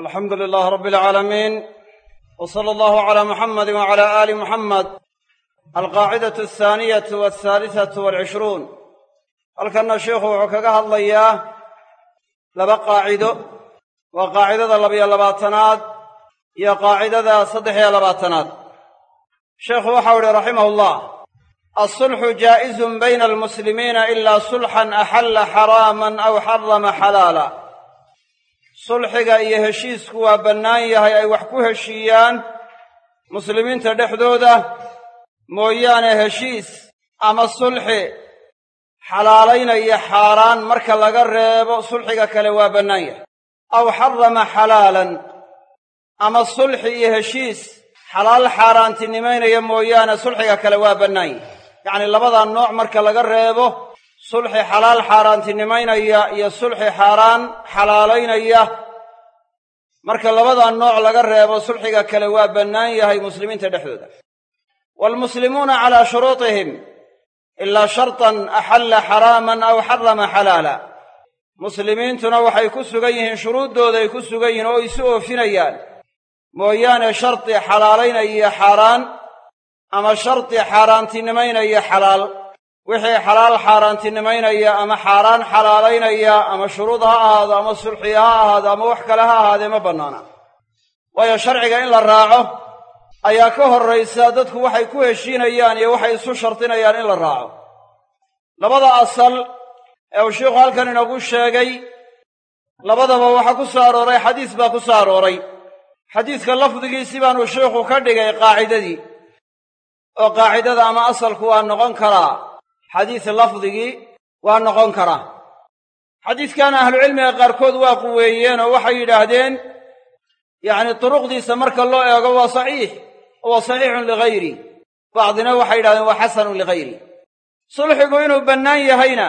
alxamdu lilaah rabbi alcaalamiin w sala allahu calaa muxamadi wacala aali muxamed alqaacidatu alhaaniyatu walhaalisatu walcishruun halkanna sheikhu wuxuu kaga hadlayaa laba qaacido. Waa qaacidada labiyo labaatanaad iyo qaacidada saddex iyo labaatanaad. Sheekhu waxau ihi raximah ullah alsulxu jaa'izun bayna almuslimiina ilaa sulxan axalla xaraaman aw xarama xalaala sulxiga iyo heshiisku waa bannaan yahay ay wax ku heshiiyaan muslimiinta dhexdooda. Mooyaane heshiis ama sulxi xalaalaynaya xaaraan marka laga reebo sulxiga kale waa bannaan yahay. Aw xarama xalaalan ama sulxi iyo heshiis xalaal xaaraantinimaynaya mooyaane sulxiga kale waa bannaan yahay. Yacnii labadaa nooc marka laga reebo sulxi xalaal xaaraantinimaynaya iyo sulxi xaaraan xalaalaynaya. Marka labadaa nooc laga reebo sulxiga kale waa bannaan yahay muslimiinta dhexdooda. Waalmuslimuuna calaa shuruutihim ilaa shartan axalla xaraaman aw xarama xalaala. Muslimiintuna waxay ku sugan yihiin shuruuddooday ku sugan yihiin oo isu oofinayaan. Mooyaane shardi xalaalaynaya xaaraan ama shardi xaaraantinimaynaya xalaal wixii xalaal xaaraantinimaynaya ama xaaraan xalaalaynaya ama shuruud ha ahaado ama sulxi ha ahaado ama wax kale ha ahaadee ma bannaana. Waayo sharciga in la raaco ayaa ka horraysa dadku waxay ku heshiinayaan iyo waxay isu shardinayaan in la raaco. Labada asal ee uu sheikhu halkan inoogu sheegay labadaba waxaa ku soo arooray xadiis baa ku soo arooray. Xadiiska lafdigiisi baanu sheikhu ka dhigay qaacidadii oo qaacidada ama asalku waa noqon karaa xadiis lafdigii waa noqon karaa xadiiskana ahlucilmiga qaarkood waa quweeyeen oo waxay yidhaahdeen yacni turuqdiisa marka loo eego waa saxiix waa saxiixun ligayri bacdina waxay yidhahdeen waa xasanun ligayri sulxigu inuu bannaan yahayna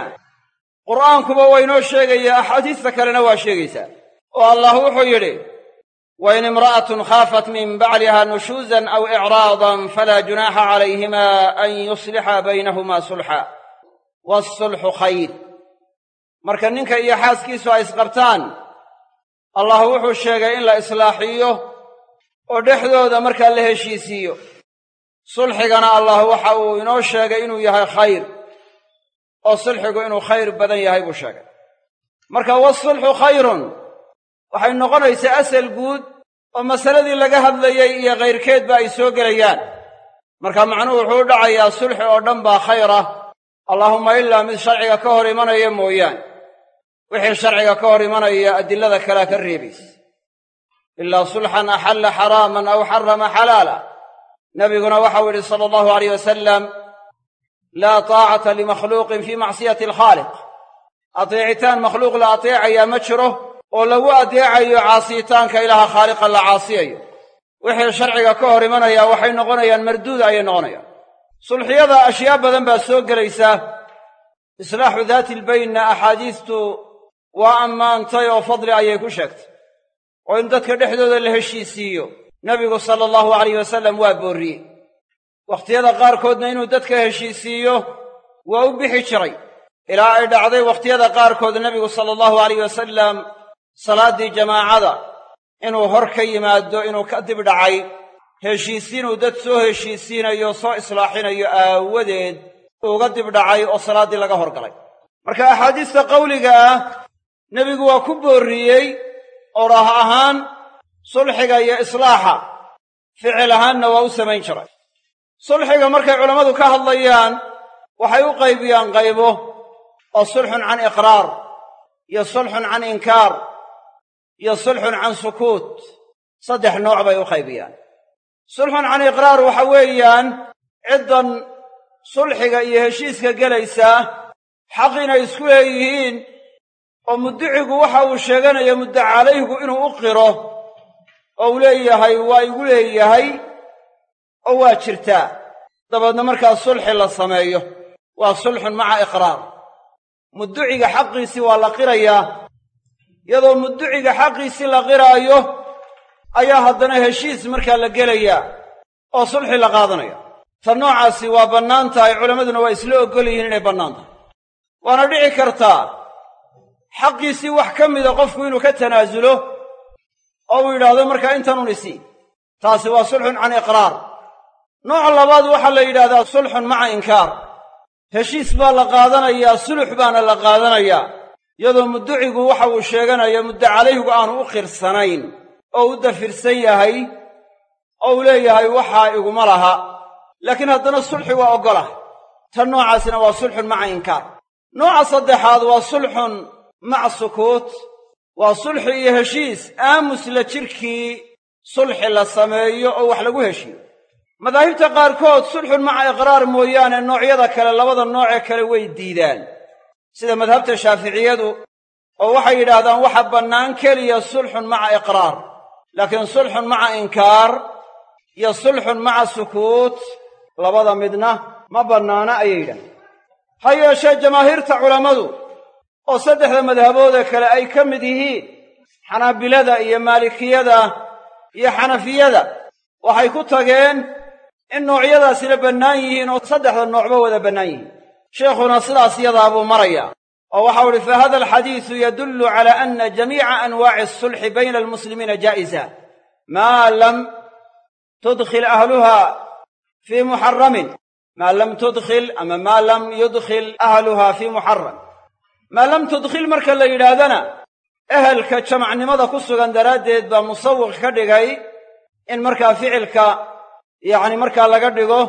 qur'aankuba inoo sheegaya axaadiista kalena waa sheegaysaa. Oo allah wuxuu yidhi wain imra'atun khaafat min bacliha nushuuzan aw icraadan falaa junaaxa calayhima an yuslixa baynahumaa sulxa waasulxu khayr marka ninka iyo xaaskiisu ay isqabtaan allah wuxuu sheegay in la islaaxiyo oo dhexdooda markaa la heshiisiiyo sulxigana allah waxa uu inoo sheegay inuu yahay khayr oo sulxigu inuu khayr badan yahay buu sheegay marka waasulxu khayrun waxay noqonaysaa asal guud oo masaladii laga hadlayey iyo kayrkeedba ay soo gelayaan. Marka macnuhu wuxuu u dhacayaa sulxi oo dhan baa khayr ah allaahumma ilaa mid sharciga ka hor imanaya mooyaane wixii sharciga ka hor imanaya adilada kalea ka reebaysa ilaa sulxan axalla xaraaman aw xarama xalaala. Nabiguna waxau yidhi sala allahu alayh wasalam laa taacata limakhluuqin fii macsiyati alkhaaliq. Ateecitaan makhluuq la ateecayaa ma jiro oo lagu adeecayo caasiyitaanka ilaaha khaaliqa la caasiyayo. Wixii sharciga ka hor imanaya waxay noqonayaan marduud ayay noqonayaan. Sulxiyada ashyaa badan baa soo gelaysaa islaaxu daati lbaynna axaadiistu waa ammaantay oo fadli ayay ku sheegtay. Oo in dadka dhexdooda la heshiisiiyo. Nebigu sala allahu alayh wasallam waa boorriyey wakhtiyada qaarkoodna inuu dadka heshiisiiyo waa u bixi jiray. Ilaa ay dhacday wakhtiyada qaarkood nebigu sala allahu alayh wasalam salaaddii jamaacada inuu hor ka yimaado inuu ka dib dhacay heshiisiinuu dad soo heshiisiinayo soo islaaxinayo aawadeed uga dib dhacay oo salaaddii laga horgalay marka axaadiista qawliga ah nebigu waa ku boorriyey odhaah ahaan sulxiga iyo islaaxa ficil ahaanna waa u samayn jiray. Sulxiga markay culammadu ka hadlayaan waxay u qaybiyaan qaybo oo sulxun can iqraar iyo sulxun can inkaar iyo sulxun can sukuut. Saddex nooc bay u qaybiyaan. Sulxun can iqraar waxa weeyaan ciddan sulxiga iyo heshiiska gelaysaa xaq inay isku leeyihiin oo mudducigu waxa uu sheeganayo muddo calayhgu inuu u qiro oo uu leeyahay waa igu leeyahay oo waa jirtaa dabeedna markaa sulxi la sameeyo. Waa sulxun maca iqraar. Mudduciga xaqiisii waa la qirayaa iyadoo mudduciga xaqiisii la qiraayo ayaa haddana heshiis markaa la gelayaa oo sulxi la qaadanaya. Ta noocaasi waa bannaan tahay culammaduna waa isla oggol yihiin inay bannaan tahay. Waana dhici kartaa xaqiisii wax ka mida qofku inuu ka tanaasulo oo uu yidhaahdo markaa intanun isii taasi waa sulxun can iqraar. Nooca labaad waxaa la yidhahdaa sulxun maca inkaar. Heshiis baa la qaadanayaa sulux baana la qaadanayaa iyadoo mudducigu waxa uu sheeganaya muddo calayhigu aanu u qirsanayn oo u dafirsan yahay oo uu leeyahay waxaa iguma laha. Laakiin haddana sulxi waa oggolah tan noocaasina waa sulxun maca inkaar. Nooca saddexaad waa sulxun maca sukuut. Waa sulxi iyo heshiis. Aamus la jidhkii sulxi la sameeyo oo wax lagu heshiiyo madaahibta qaarkood sulxun maca iqraar mooyaane noocyada kale labada noocee kale way diidaan sida madhabta shaaficiyadu oo waxay yidhaahdaan waxa bannaan keliya sulxun maca iqraar. Laakiin sulxun maca inkaar iyo sulxun maca sukuut labada midna ma bannaana ayay yidhahdeen ha yeeshee jamaahiirta culammadu oo saddexda madhaboodee kale ay ka mid yihiin xanaabilada iyo maalikiyada iyo xanafiyada waxay ku tageen in noocyadaasina bannaan yihiin oo saddexda noocba wada bannaan yihiin sheikhuna sidaas yadaa buu marayaa oo waxau uhi fa hada alxadiisu yadullu cala ana jamiica anwaaci asulxi bayna almuslimiina jaa'isa. Maa lam tudkhil ahluha fii muxaramin maa lam tudkhil ama maa lam yudkhil ahluha fii muxaram maa lam tudkhil marka la yidhaahdana ehelka jamacnimada ku sugan daraaddeed baa musawiq ka dhigay in markaa ficilka yacni markaa laga dhigo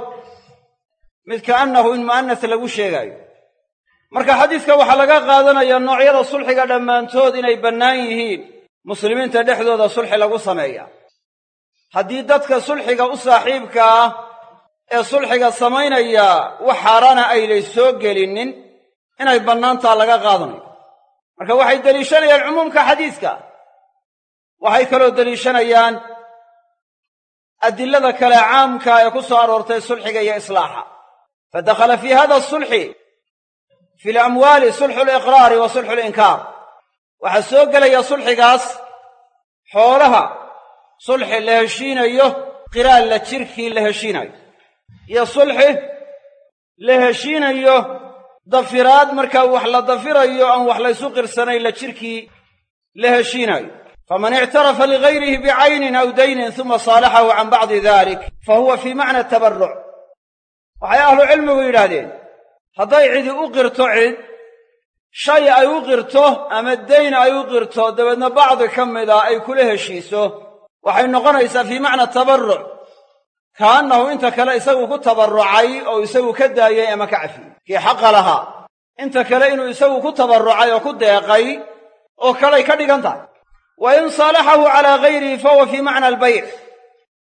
mid kaannahu in mu'anas lagu sheegaayo. Marka xadiiska waxaa laga qaadanayaa noocyada sulxiga dhammaantood inay bannaan yihiin. Muslimiinta dhexdooda sulxi lagu sameeya. Haddii dadka sulxiga u saaxiibka ah ee sulxiga samaynaya wax xaaraana aynay soo gelinin inay bannaantaa laga qaadanayo. Marka waxay deliishanayaan cumuumka xadiiska. Waxay kaloo deliishanayaan adilada kale caamka ee ku soo aroortay sulxiga iyo islaaxa fa dakhala fii hada asulxi fi lamwaali sulxu liqraari wa sulxu linkaar waxaa soo gelaya sulxigaas xoolaha sulxi la heshiinayo qiraal la jirkii la heshiinayo iyo sulxi la heshiinayo dafiraad markaa wax la dafirayo aan wax laysu qirsanayn la jirkii la heshiinayo faman ictarafa ligayrihi bicaynin aw daynin suma saalaxahu can bacdi dalik fa huwa fii macna waxay ahlucilmigu yidhaahdeen hadday cidi u qirto cid shay ay u qirto ama dayn ay u qirto dabeedna bacdi ka mida ay kula heshiiso. Waxay noqonaysaa fii macna tabarruc kaannahu inta kale isagu ku tabarrucay oo isagu ka daayay ama ka cafiyey kii xaqa lahaa inta kale inuu isagu ku tabarrucay oo ku deeqay oo kalay ka dhigan tahay. Wa in saalaxahu calaa gayrihi fa huwa fii macna albayc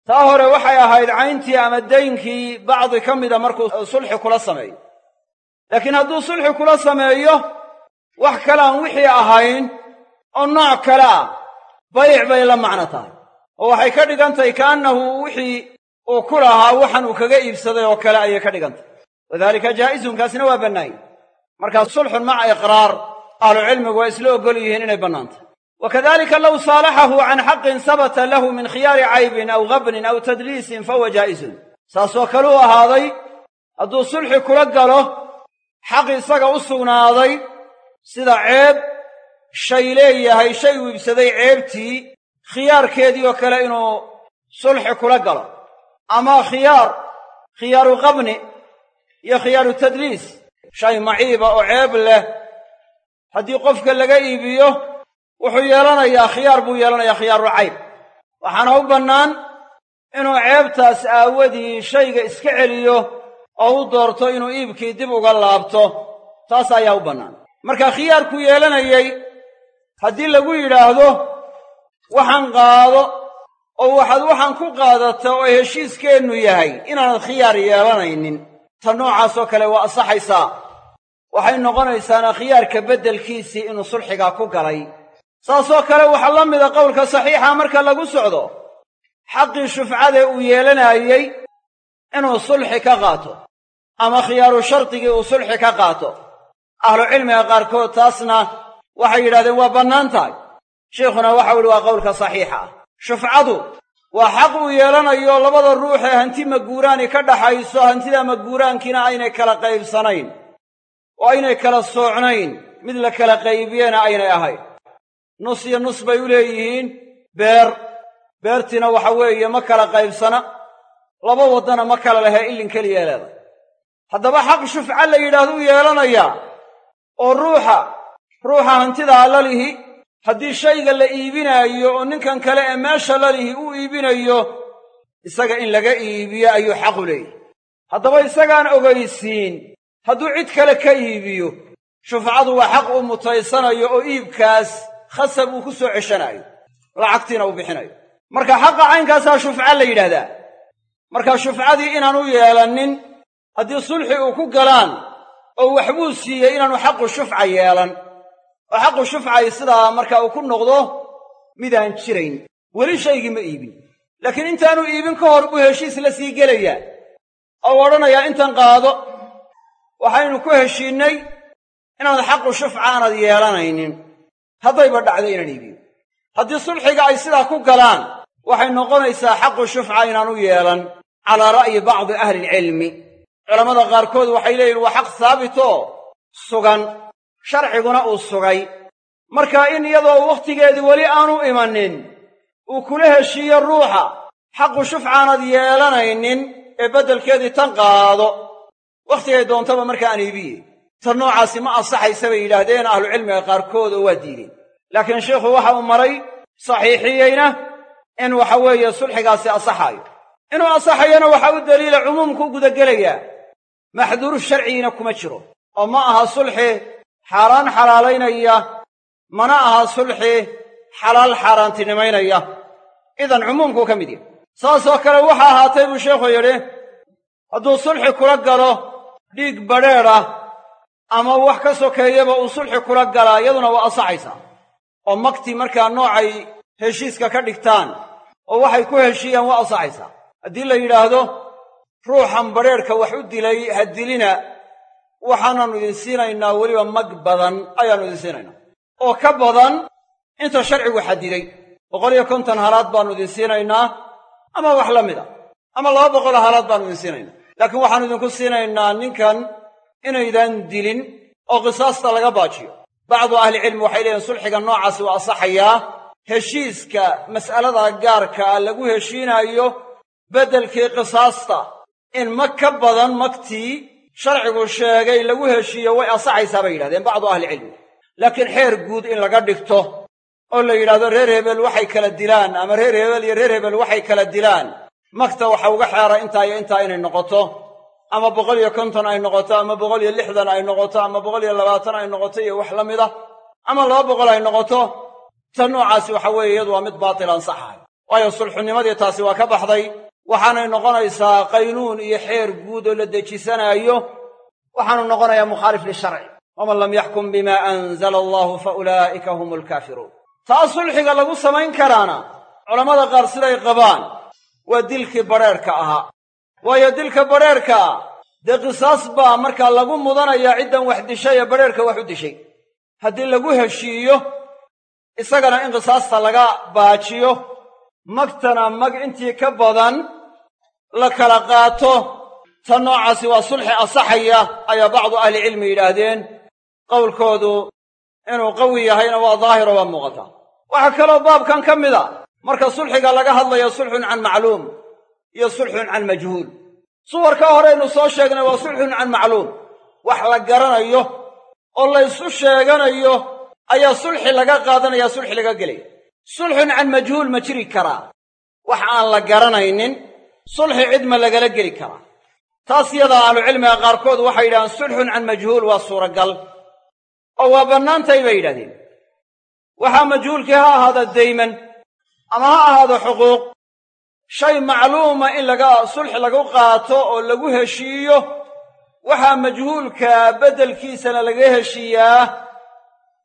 taa hore waxay ahayd cayntii ama daynkii bacdi ka mida markuu sulxi kula sameeyo laakiin hadduu sulxi kula sameeyo wax kale aan wixii ahayn oo nooc kale ah bayc bay la macno tahay. Oo waxay ka dhigan tahay kaannahu wixii uu ku lahaa waxan uu kaga iibsaday oo kale ayay ka dhigan tahay wadaalika jaa'izun kaasina waa bannaanye markaa sulxun maca iqraar ahlucilmigu waa isla oggol yihiin inay bannaan tahay wakadalika low saalaxahu can xaqin sabata lahu min khiyaari caybin aw gabnin aw tadliisin fahuwa jaa'izun saasoo kale u ahaaday hadduu sulxi kula galo xaq isaga u sugnaaday sida ceeb shay leeyahay shay uu iibsaday ceebtii khiyaarkeedii oo kale inuu sulxi kula galo ama khiyaar khiyaaru qabni iyo khiyaaru tadliis shay maciiba oo ceeb leh haddii qofka laga iibiyo wuxuu yeelanayaa khiyaar buu yeelanayaa khiyaaru cayb waxaana u bannaan inuu ceebtaas aawadii shayga iska celiyo oo u doorto inuu iibkii dib uga laabto. Taas ayaa u bannaan. Marka khiyaarku yeelanayay haddii lagu yidhaahdo waxaan qaado oo waxaad waxaan ku qaadata oo heshiiskeennu yahay inaanad khiyaar yeelanaynin ta noocaasoo kale waa asaxaysaa waxay noqonaysaana khiyaarka beddelkiisii inuu sulxigaa ku galay saasoo kale waxaa la mida qowlka saxiixa marka lagu socdo xaqii shufcadee uu yeelanaayey inuu sulxi ka qaato ama khiyaaru shardigii uu sulxi ka qaato. Ahlucilmiga qaarkood taasna waxay yidhahdeen waa bannaan tahay. Sheikhuna waxau ihi waa qowlka saxiixa ah. Shufcadu waa xaq uu yeelanayo labada ruux ee hanti maguuraani ka dhaxayso hantida maguuraankiina aynay kala qaybsanayn oo aynay kala soocnayn mid la kala qaybiyena aynay ahayn nus iyo nus bay u leeyihiin. Beer beertiina waxa weeye ma kala qaybsana laba waddana ma kala lehe illin keliya leedahay haddaba xaq shufca la yidhaahdo u yeelanayaa oo ruuxa ruuxa hantidaa la lihi haddii shayga la iibinaayo oo ninkan kale ee meesha la lihi u iibinayo isaga in laga iibiyo ayuu xaqu leeyahy haddaba isagaan ogaysiin hadduu cid kale ka iibiyo shufcadu waa xaq uu mutaysanayo oo iibkaas khasab uu ku soo ceshanaayo lacagtiina uu bixinayo marka xaqa caynkaasaa shufca la yidhaahdaa. Marka shufcadii inaanu yeelannin haddii sulxi uu ku galaan oo waxbuu siiyey inaanu xaqu shufca yeelan oo xaqu shufcay sidaa marka uu ku noqdo midaan jirayn. Weli shaygii ma iibin. Laakiin intaanu iibin ka hor buu heshiis la sii gelayaa. Oo odhanayaa intan qaado waxaynu ku heshiinnay inaad xaqu shufca aanad yeelanaynin haddayba dhacdo inaan iibiyo haddii sulxiga ay sidaa ku galaan waxay noqonaysaa xaqu shufca inaanu yeelan calaa ra'yi bacdi ahlilcilmi culammada qaarkood waxay leeyihiin waa xaq haabitoo sugan sharciguna uu sugay. Marka in iyadoo wakhtigeedii weli aanu imanin uu kula heshiiyo ruuxa xaqu shufcaanad yeelanaynin ee beddelkeedii tan qaado. Wakhtigay doontaba marka aan iibiye tan noocaasi ma ansaxaysa bay yidhaahdeen ahlucilmiga qaarkood oo waa diideen. Laakiin sheikhu waxa uu maray saxiixiyeyna in waxa weeye sulxigaasi ansaxaayo. Inuu ansaxayona waxa u daliila cumuumku gudagelayaa. Maxduuru sharcigiina kuma jiro. Oo ma aha sulxi xaaraan xalaalaynaya mana aha sulxi xalaal xaaraantinimaynaya. Idan cumuumkuu ka mid yahay. Saasoo kale waxa ahaatay buu sheikhu yidhi hadduu sulxi kula galo dhiig badrheedh ah ama wax ka sokeeyaba uu sulxi kula galaa iyaduna waa ansaxaysaa oo maktii markaa noocay heshiiska ka dhigtaan oo waxay ku heshiiyaan waa ansaxaysaa haddii la yidhaahdo ruuxan badrheedhka wax u dilay ha dilina waxaanaannu idin siinaynaa weliba mag badan ayaannu idin siinaynaa. Oo ka badan inta sharcigu xadiday boqol iyo konton halaad baannu idin siinaynaa ama wax la mid a. Ama laba boqol halaad baannu idin siinaynaa. Laakiin waxaannu idinku siinaynaa ninkan inaydan dilin oo qisaasta laga baajiyo. Bacdu ahlicilmi waxay leeyihiin sulxiga noocaasi waa asaxayaa heshiiska mas'alada gaarka ah lagu heshiinaayo beddelkii qisaasta in mag ka badan magtii sharcigu sheegay lagu heshiiyo way ansaxaysaa bay yidhahdeen bacdu ahlicilmi laakiin xeer guud in laga dhigto oo la yidhahdo reer hebel waxay kala dilaan ama reer hebel iyo reer hebel waxay kala dilaan magta waxa uga xeera intaa iyo intaa inay noqoto ama boqol iyo konton ay noqoto ama boqol iyo lixdan ay noqoto ama boqol iyo labaatan ay noqoto iyo wax la mid a ama laba boqol ay noqoto ta noocaasi waxa weeye iyadu waa mid baatil ansaxahay waayo sulxunimadii taasi waa ka baxday waxaanay noqonaysaa qaynuun iyo xeer guud oo la dejisanaayo waxaanu noqonayaa mukhaalif lisharci. Waman lam yaxkum bima anzala allahu fa ulaa'ika hum alkaafiruun taa sulxiga lagu samayn karaana culammada qaar siday qabaan waa dilkii badrheerhka ahaa waayo dilka badrheerkaa dee qisaas baa markaa lagu mudanayaa ciddan wax dishay ee badrheerka wax u dishay. Haddii lagu heshiiyo isagana in qisaasta laga baajiyo magtana mag intii ka badan la kala qaato. Ta noocaasi waa sulxi asaxaya ayaa bacdu ahlicilmi yidhaahdeen. Qowlkoodu inuu qawi yahayna waa daahiro waa muuqataa waxaa kaloo baabkan ka mid a. Marka sulxiga laga hadlayo sulxun can macluum iyo sulxun can majhuul. Suwarka horeynu soo sheegnay waa sulxun can macluum. Wax la garanayo oo laysu sheeganayo ayaa sulxi laga qaadanaya sulxi laga gelaya sulxun can majhuul ma jiri karaa. Wax aan la garanaynin sulxi cid ma lagala geli karaa. Taas yadaa ahlucilmiga qaarkood waxay yidhahdeen sulxun can majhuul waa suuragal. Oo waa bannaantay bay yidhahdeen. Waxaa majhuulkii ha ahaada dayman ama ha ahaado xuquuq shay macluuma in laga sulxi lagu qaato oo lagu heshiiyo waxaa majhuulka beddelkiisana laga heshiiyaa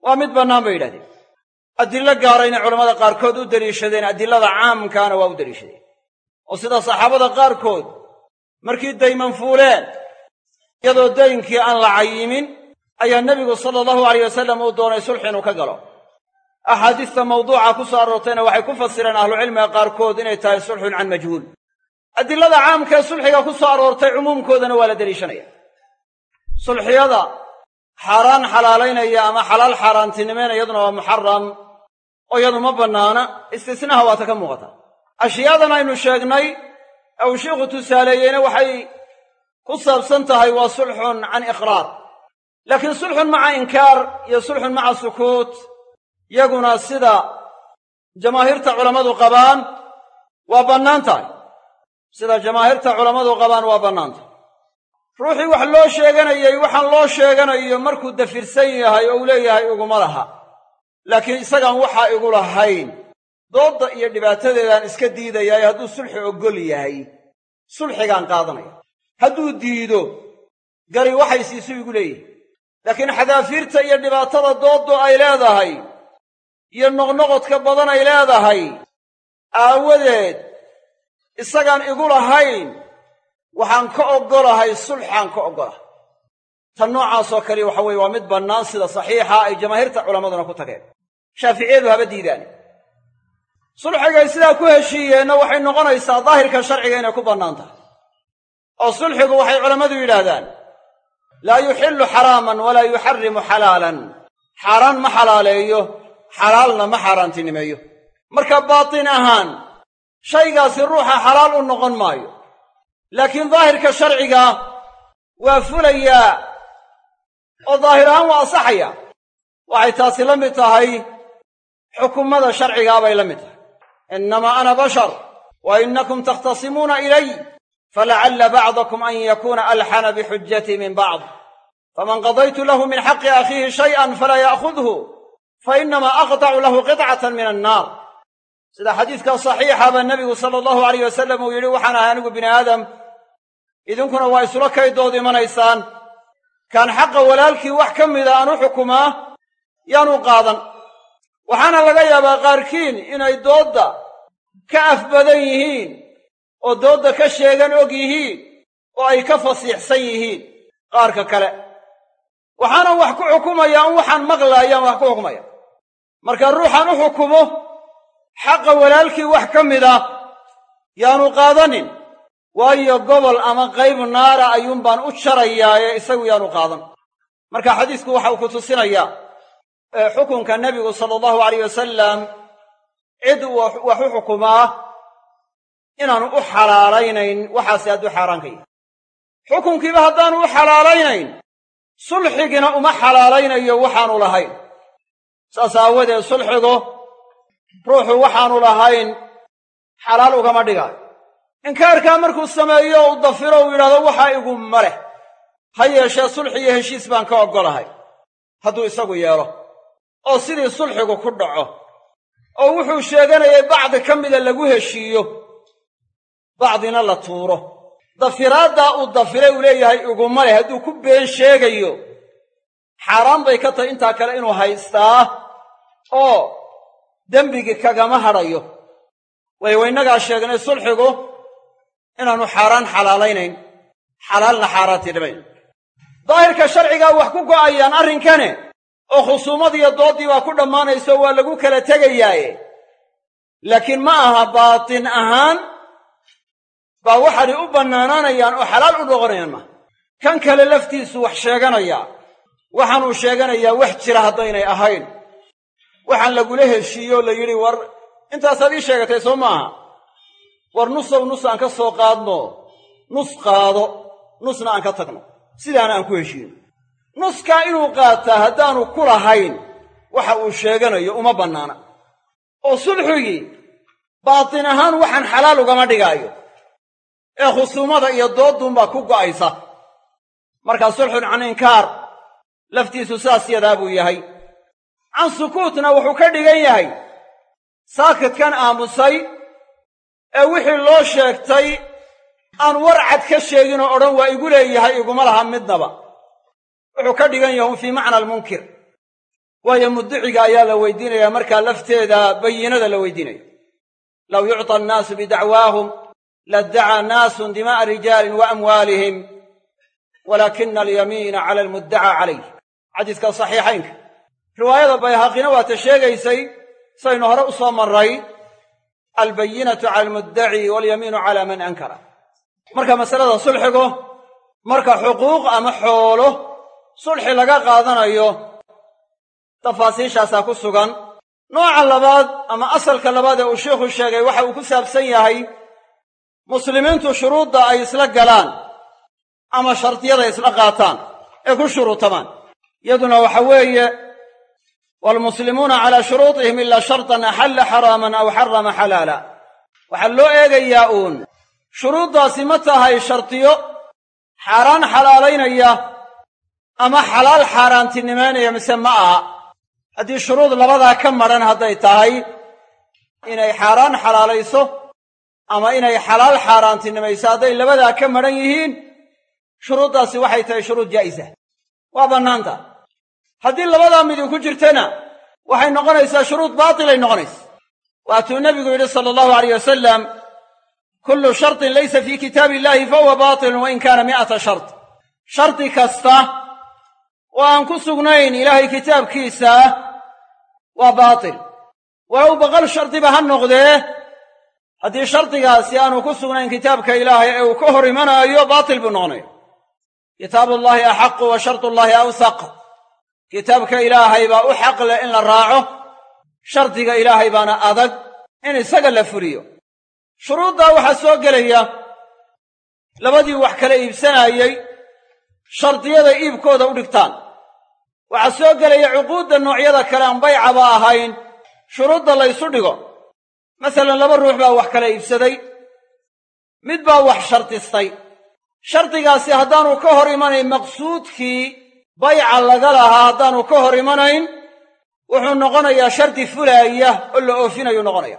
waa mid bannaan bay yidhahdeen. Adillo gaarayna culammada qaarkood u deliishadeen adilada caamkaana waa u deliishadeen oo sida saxaabada qaarkood markii dayman fuuleen iyadoo daynkii aan la cayimin ayaa nebigu sala allahu alayh wasallam uu doonay sulxi inuu ka galo axaadiista mawduuca ku soo aroortayna waxay ku fasireen ahlucilmiga qaarkood inay tahay sulxun can majhuul adilada caamkaee sulxiga ku soo aroortay cumuumkoodana waa la deliishanaya sulxiyada xaaraan xalaalaynaya ama xalaal xaaraantinimayna iyaduna waa muxaram oo iyadu ma bannaana istisnaha waata ka muuqata ashyaadan aynu sheegnay ee uu sheikhu tusaaleeyeyna waxay ku saabsan tahay waa sulxun can iqraar laakiin sulxun maca inkaar iyo sulxun maca sukuut yaguna sida jamaahiirta culammadu qabaan waa bannaan tahay. Sida jamaahiirta culammadu qabaan waa bannaan tahay. Ruuxii wax loo sheeganayey waxaan loo sheeganayo markuu dafirsan yahay oo leeyahay iguma laha. Laakiin isagaan waxaa igu lahayn. Doodda iyo dhibaatadeedaan iska diidayaay hadduu sulxi oggol yahay. Sulxigaan qaadanaya. Hadduu diido gari waxay siisu igu leeyihi laakiin xadaafiirta iyo dhibaatada dooddu ay leedahay iyo noqnoqodka badan ay leedahay. Aawadeed isagaan igu lahayn waxaan ka oggolahay sulxaan ka oggolahay tan noocaasoo kale waxa weeye waa mid bannaan sida saxiixa ay jamaahiirta culammaduna ku tageen. Shaaficiyadu haba diidaane sulxigay sidaa ku heshiiyeenna waxay noqonaysaa daahirka sharciga inay ku bannaan tahay. Oo sulxigu waxay culammadu yidhaahdaan laa yuxillu xaraaman walaa yuxarrimu xalaalan. Xaaraan ma xalaaleeyo xalaalna ma xaaraantinimeeyo. Marka baatin ahaan shaygaasi ruuxa xalaal u noqon maayo. Laakiin daahirka sharciga waa fulayaa oo daahir ahaan waa asaxaya waxay taasi la mid tahay xukummada sharcigaa bay la mid tahay. Innamaa ana bashar wa innakum takhtasimuuna ilay falacalla bacdakum an yakuuna alxana bixujjatii min bacd. Faman qadaytu lahu min xaqi akhiihi shay'an falaa ya'khudhu fa innamaa aqtacu lahu qitcatan min annaar. Sida xadiidka saxiixa baa nebigu sala allahu alayh wasalam uu yidhi waxaan ahay anigu bini aadam. Idinkuna waa isula kaydood imanaysaan. Kaan xaqa walaalkii wax ka mida aan u xukumaa yaanu qaadan. Waxaana laga yaabaa qaarkiin inay doodda ka afbadan yihiin oo doodda ka sheegan og yihiin oo ay ka fasiixsan yihiin qaarka kale. Waxaana wax ku xukumaya un waxaan maqlaayaan wax ku xukumaya marka ruuxaan u xukumo xaqa walaalkii wax ka mida yaanu qaadanin. Waayo gobol ama qayb naara ayuunbaan u jarayaaye isagu yaanu qaadan. Marka xadiisku waxa uu ku tusinayaa xukunka nebigu sala allahu alayh wasalam cid wax u xukumaa inaanu u xalaalaynayn waxaasi hadduu xaaraan yahay. Xukunkiiba haddaanu u xalaalaynayn sulxigina uma xalaalaynayo waxaanu lahayn saas aawadeed sulxigu ruuxu waxaanu lahayn xalaal ugama dhigaayo inkaarkaa markuu sameeyo u dafiro uu yidhahdo waxaa igu ma leh. Ha yeeshee sulxi iyo heshiis baan ka oggolahay. Hadduu isagu yeelo oo sidii sulxigu ku dhaco oo wuxuu sheeganayay bacdi ka mida lagu heshiiyo bacdina la tuuro. Dafiraaddaa uu dafiray uu leeyahay iguma leh hadduu ku been sheegayo xaaraan bay ka tahay intaa kale inuu haystaa oo dembigii kagama hadhayo way waynagaa sheegnay sulxigu inaannu xaaraan xalaalaynayn. Xalaalna xaaraantinimayn daahirka sharcigaa wax ku go'ayaan arrinkane oo khusuumadiiyo dooddii baa ku dhammaanayso waa lagu kala tegayaaye. Laakiin ma aha baatin ahaan baa waxaanay u bannaanaanayaan oo xalaal u noqonayaan maaha kan kale laftiisu wax sheeganayaa waxaanuu sheeganayaa wax jira haddaynay ahayn. Waxaan lagula heshiiyeoo la yidhi war intaasaad ii sheegatay soo maaha? War nusow nus aan ka soo qaadno. Nus qaado. Nusna aan ka tagno. Sidaana aan ku heshiino. Nuskaa inuu qaataa haddaanu ku lahayn waxa uu sheeganayo uma bannaana. Oo sulxigii baatin ahaan waxaan xalaal ugama dhigaayo. Ee khusuumada iyo doodduunbaa ku go'aysa. Markaa sulxun can inkaar laftiisu saas yadaa buu yahay. Can sukuutna wuxuu ka dhigan yahay saakidkan aamusay ee wixii loo sheegtay aan war cad ka sheegin oo odhan waa igu leeyahay iguma laha midnaba. Wuxuu ka dhigan yahu fii macna almunkir waayo mudduciga ayaa la weydiinayaa markaa lafteeda bayinada la weydiinayo. Low yucطa annaasu bidacwaahum laddacaa naasun dimaa'a rijaalin wa amwaalihim walaakina alyamiina cala almuddacaa calayh xadiiska saxiixaynka. Riwaayada bayhaqina waata sheegaysay saynu hore u soo marray albayinatu cala almuddaci walyamiinu cala man ankara. Marka masalada sulxigu marka xuquuq ama xoolo sulxi laga qaadanayo tafaasiishaasaa ku sugan. Nooca labaad ama asalka labaad ee uu sheikhu sheegay waxa uu ku saabsan yahay muslimiintu shuruudda ay isla galaan ama shardiyada isla qaataan ee ku shuruutamaan iyaduna waxa weeye waalmuslimuuna calaa shuruutihim ilaa shartan axalla xaraaman aw xarama xalaala. Waxaa loo eegayaa uun shuruuddaasi ma tahay shardiyo xaaraan xalaalaynaya ama xalaal xaaraantinimaynaya mise ma aha. Haddii shuruud labadaa ka madhan hadday tahay inay xaaraan xalaalayso ama inay xalaal xaaraantinimayso hadday labadaa ka madhan yihiin shuruuddaasi waxay tahay shuruud jaa'isa. Waa bannaanta haddii labadaa midi ku jirtana waxay noqonaysaa shuruud baatilay noqonaysa. Waatuu nebigu yidhi sala allahu alayh wasalam kullu shartin laysa fii kitaabi illahi fahuwa baatilun wain kaana mi'ata shart. Shardi kasta oo aan ku sugnayn ilaahay kitaabkiisa waa baatil. Walow boqol shardiba ha noqdee haddii shardigaasi aanu ku sugnayn kitaabka ilaahay ee uu ka hor imanaayo baatil buu noqonaya kitaabullaahi axaqu wa shardullaahi awsaq kitaabka ilaahay baa u xaq leh in la raaco shardiga ilaahay baana adag in isaga la fuliyo. Shuruuddaa waxaa soo gelaya labadii wax kala iibsanaayey shardiyada iibkooda u dhigtaan. Waxaa soo gelaya cuquudda noocyada kale aan baycaba ahayn shuruudda laysu dhigo. Masalan laba ruux baa wax kala iibsaday mid baa wax shardistay. Shardigaasi haddaanu ka hor imanayn maqsuudkii bayca laga lahaa haddaanu ka hor imanayn wuxuu noqonayaa shardi fulaaya oo la oofinayuu noqonaya.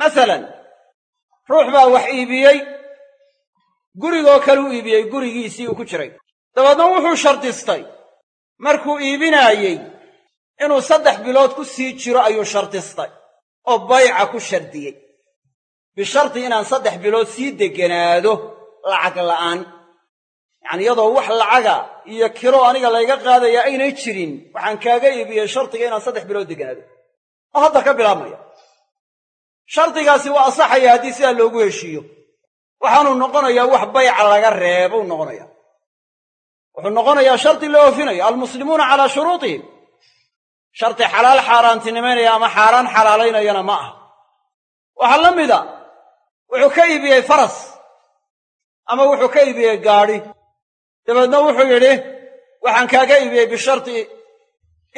Masalan ruux baa wax iibiyey gurigoo kale u iibiyey gurigiisii uu ku jiray. Dabeedna wuxuu shardistay. Markuu iibinaayey inuu saddex bilood ku sii jiro ayuu shardistay oo bayca ku shardiyey. Bishardi inaan saddex bilood sii degganaado lacag la'aan yacani iyadoo wax lacaga iyo kiro aniga layga qaadaya aynay jirin waxaan kaaga iibiyey shardiga inaan saddex bilood degganaado oo hadda ka bilaabmaya. Shardigaasi waa asaxaya haddii sidaa loogu heshiiyo. Waxaanuu noqonayaa wax bayca laga reebuu noqonaya wuxuu noqonayaa shardi la oofinayo almuslimuuna calaa shuruutihim. Shardi xalaal xaaraantinimaynaya ama xaaraan xalaalaynayana ma aha. Waxaa la mida wuxuu ka iibiyey faras ama wuxuu ka iibiyey gaadhi dabeedna wuxuu yidhi waxaan kaaga iibiyey bishardi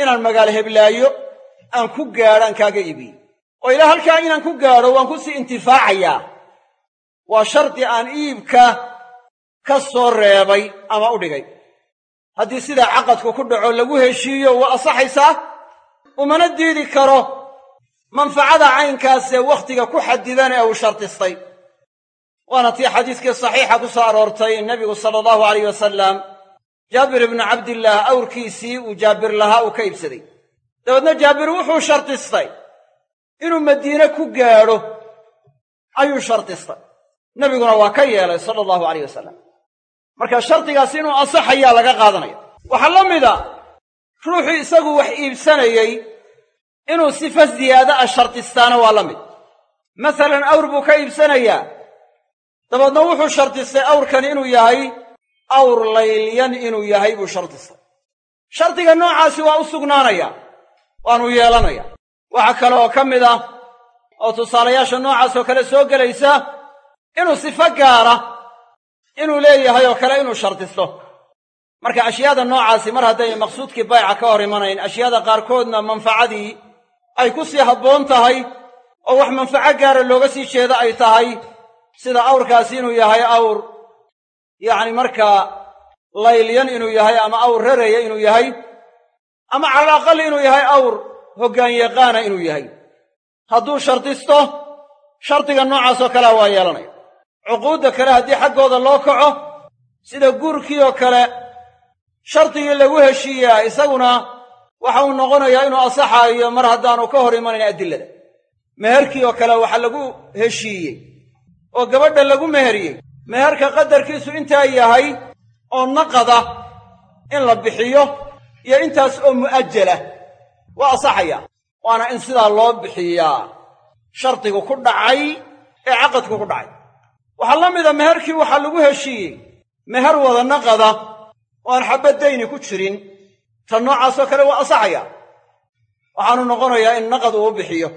inaan magaalo heblaayo aan ku gaadhaan kaaga iibiyey. Oo ilaa halkaa inaan ku gaadho waan ku sii intifaacayaa. Waa shardi aan iibka ka soo reebay ama u dhigay. Haddii sidaa caqadku ku dhaco lagu heshiiyo waa asaxaysaa umana diidi karo. Manfacada caynkaasee wakhtiga ku xadidan ee uu shardistay waana tii xadiiskii saxiixa ku soo aroortay nebigu sala allahu alayh wasalam jaabir ibnu cabdillaah awrkiisii uu jaabir lahaa uu ka iibsaday. Dabeedna jaabir wuxuu shardistay inuu madiine ku gaadho ayuu shardistay nebiguna waa ka yeelay sala allahu alayh wasalam marka shardigaasi inuu asaxayaa laga qaadanaya. Waxaa la mida ruuxuu isagu wax iibsanayey inuu sifa ziyaada a shardistaana waa la mid. Masalan awr buu ka iibsanayaa dabeedna wuxuu shardistay awrkan inuu yahay awr laylyan inuu yahay buu shardistay shardiga noocaasi waa u sugnaanaya waanu yeelanaya waxaa kale oo ka mid ah oo tusaalayaasha noocaas oo kale soo gelaysa inuu sifo gaara inuu leeyahay oo kale inuu shardisto marka ashyaada noocaasi mar hadday maqsuudkii bayca ka hor imanayn ashyaada qaarkoodna manfacadii ay ku sii habboon tahay oo wax manfaco gaara looga sii jeedo ay tahay sida awrkaasi inuu yahay awr yacni markaa laylyan inuu yahay ama awr raraya inuu yahay ama calal aqal inuu yahay awr hoggaan yaqaana inuu yahay. Hadduu shardisto shardiga noocaas oo kalea waa yeelanaya cuquudda kale haddii xaggooda loo kaco sida guurkii oo kale shardigii lagu heshiiyaa isaguna waxa uu noqonayaa inuu asaxaayo mar haddaanu ka hor imanayn adilada. Meherkii oo kale waxa lagu heshiiyey oo gabadha lagu meheriyey. Meherka qadarkiisu intaa yahay oo naqada in la bixiyo iyo intaas oo mu'ajala waa asaxaya waana in sidaa loo bixiyaa. Shardigu ku dhacay ee caqadku ku dhacay. Waxaa la mida meherkii waxaa lagu heshiiyey. Meher wada naqada oo aan xabad dayni ku jirin. Tan noocaasoo kale waa asaxaya waxaanu noqonayaa in naqad uu bixiyo.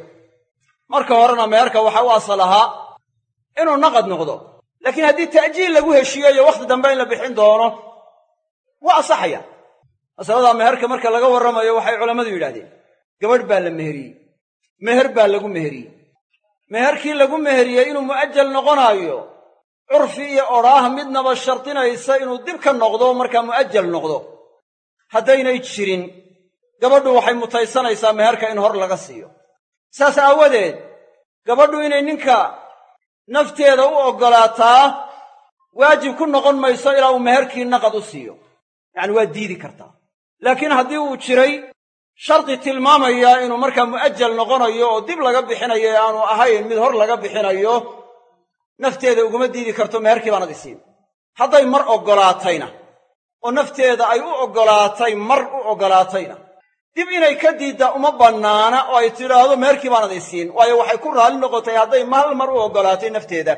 Marka horena meherka waxa u asal ahaa inuu naqad noqdo. Laakiin haddii ta'jiil lagu heshiiyo iyo wakhti dambe in la bixin doono waa asaxaya. Masaladaa meherka marka laga warramayo waxay culammadu yidhahdeen gabadh baa la meheriyey meher baa lagu meheriyey meherkii lagu meheriyey inuu mu'ajal noqonaayo curfi iyo odhaah midnaba shardinaysa inuu dib ka noqdo markaa mu'ajal noqdo. Haddaynay jirin gabadhu waxay mutaysanaysaa meherka in hor laga siiyo. Saas aawadeed gabadhu inay ninka nafteeda u oggolaataa waajib ku noqon mayso ilaa uu meherkii naqad u siiyo. Yacani waa diidi kartaa. Laakiin haddii uu jiray shardi tilmaamaya inuu markaa mu'ajal noqonayo oo dib laga bixinayo ee aanu ahayn mid hor laga bixinayo nafteeda uguma diidi karto meherkii baanad isiin hadday mar oggolaatayna oo nafteeda ay u oggolaatay mar u oggolaatayna dib inay ka diiddaa uma bannaana oo ay tidhaahdo meherkii baanad isiin waayo waxay ku raalli noqotay hadday hal mar u oggolaatay nafteeda.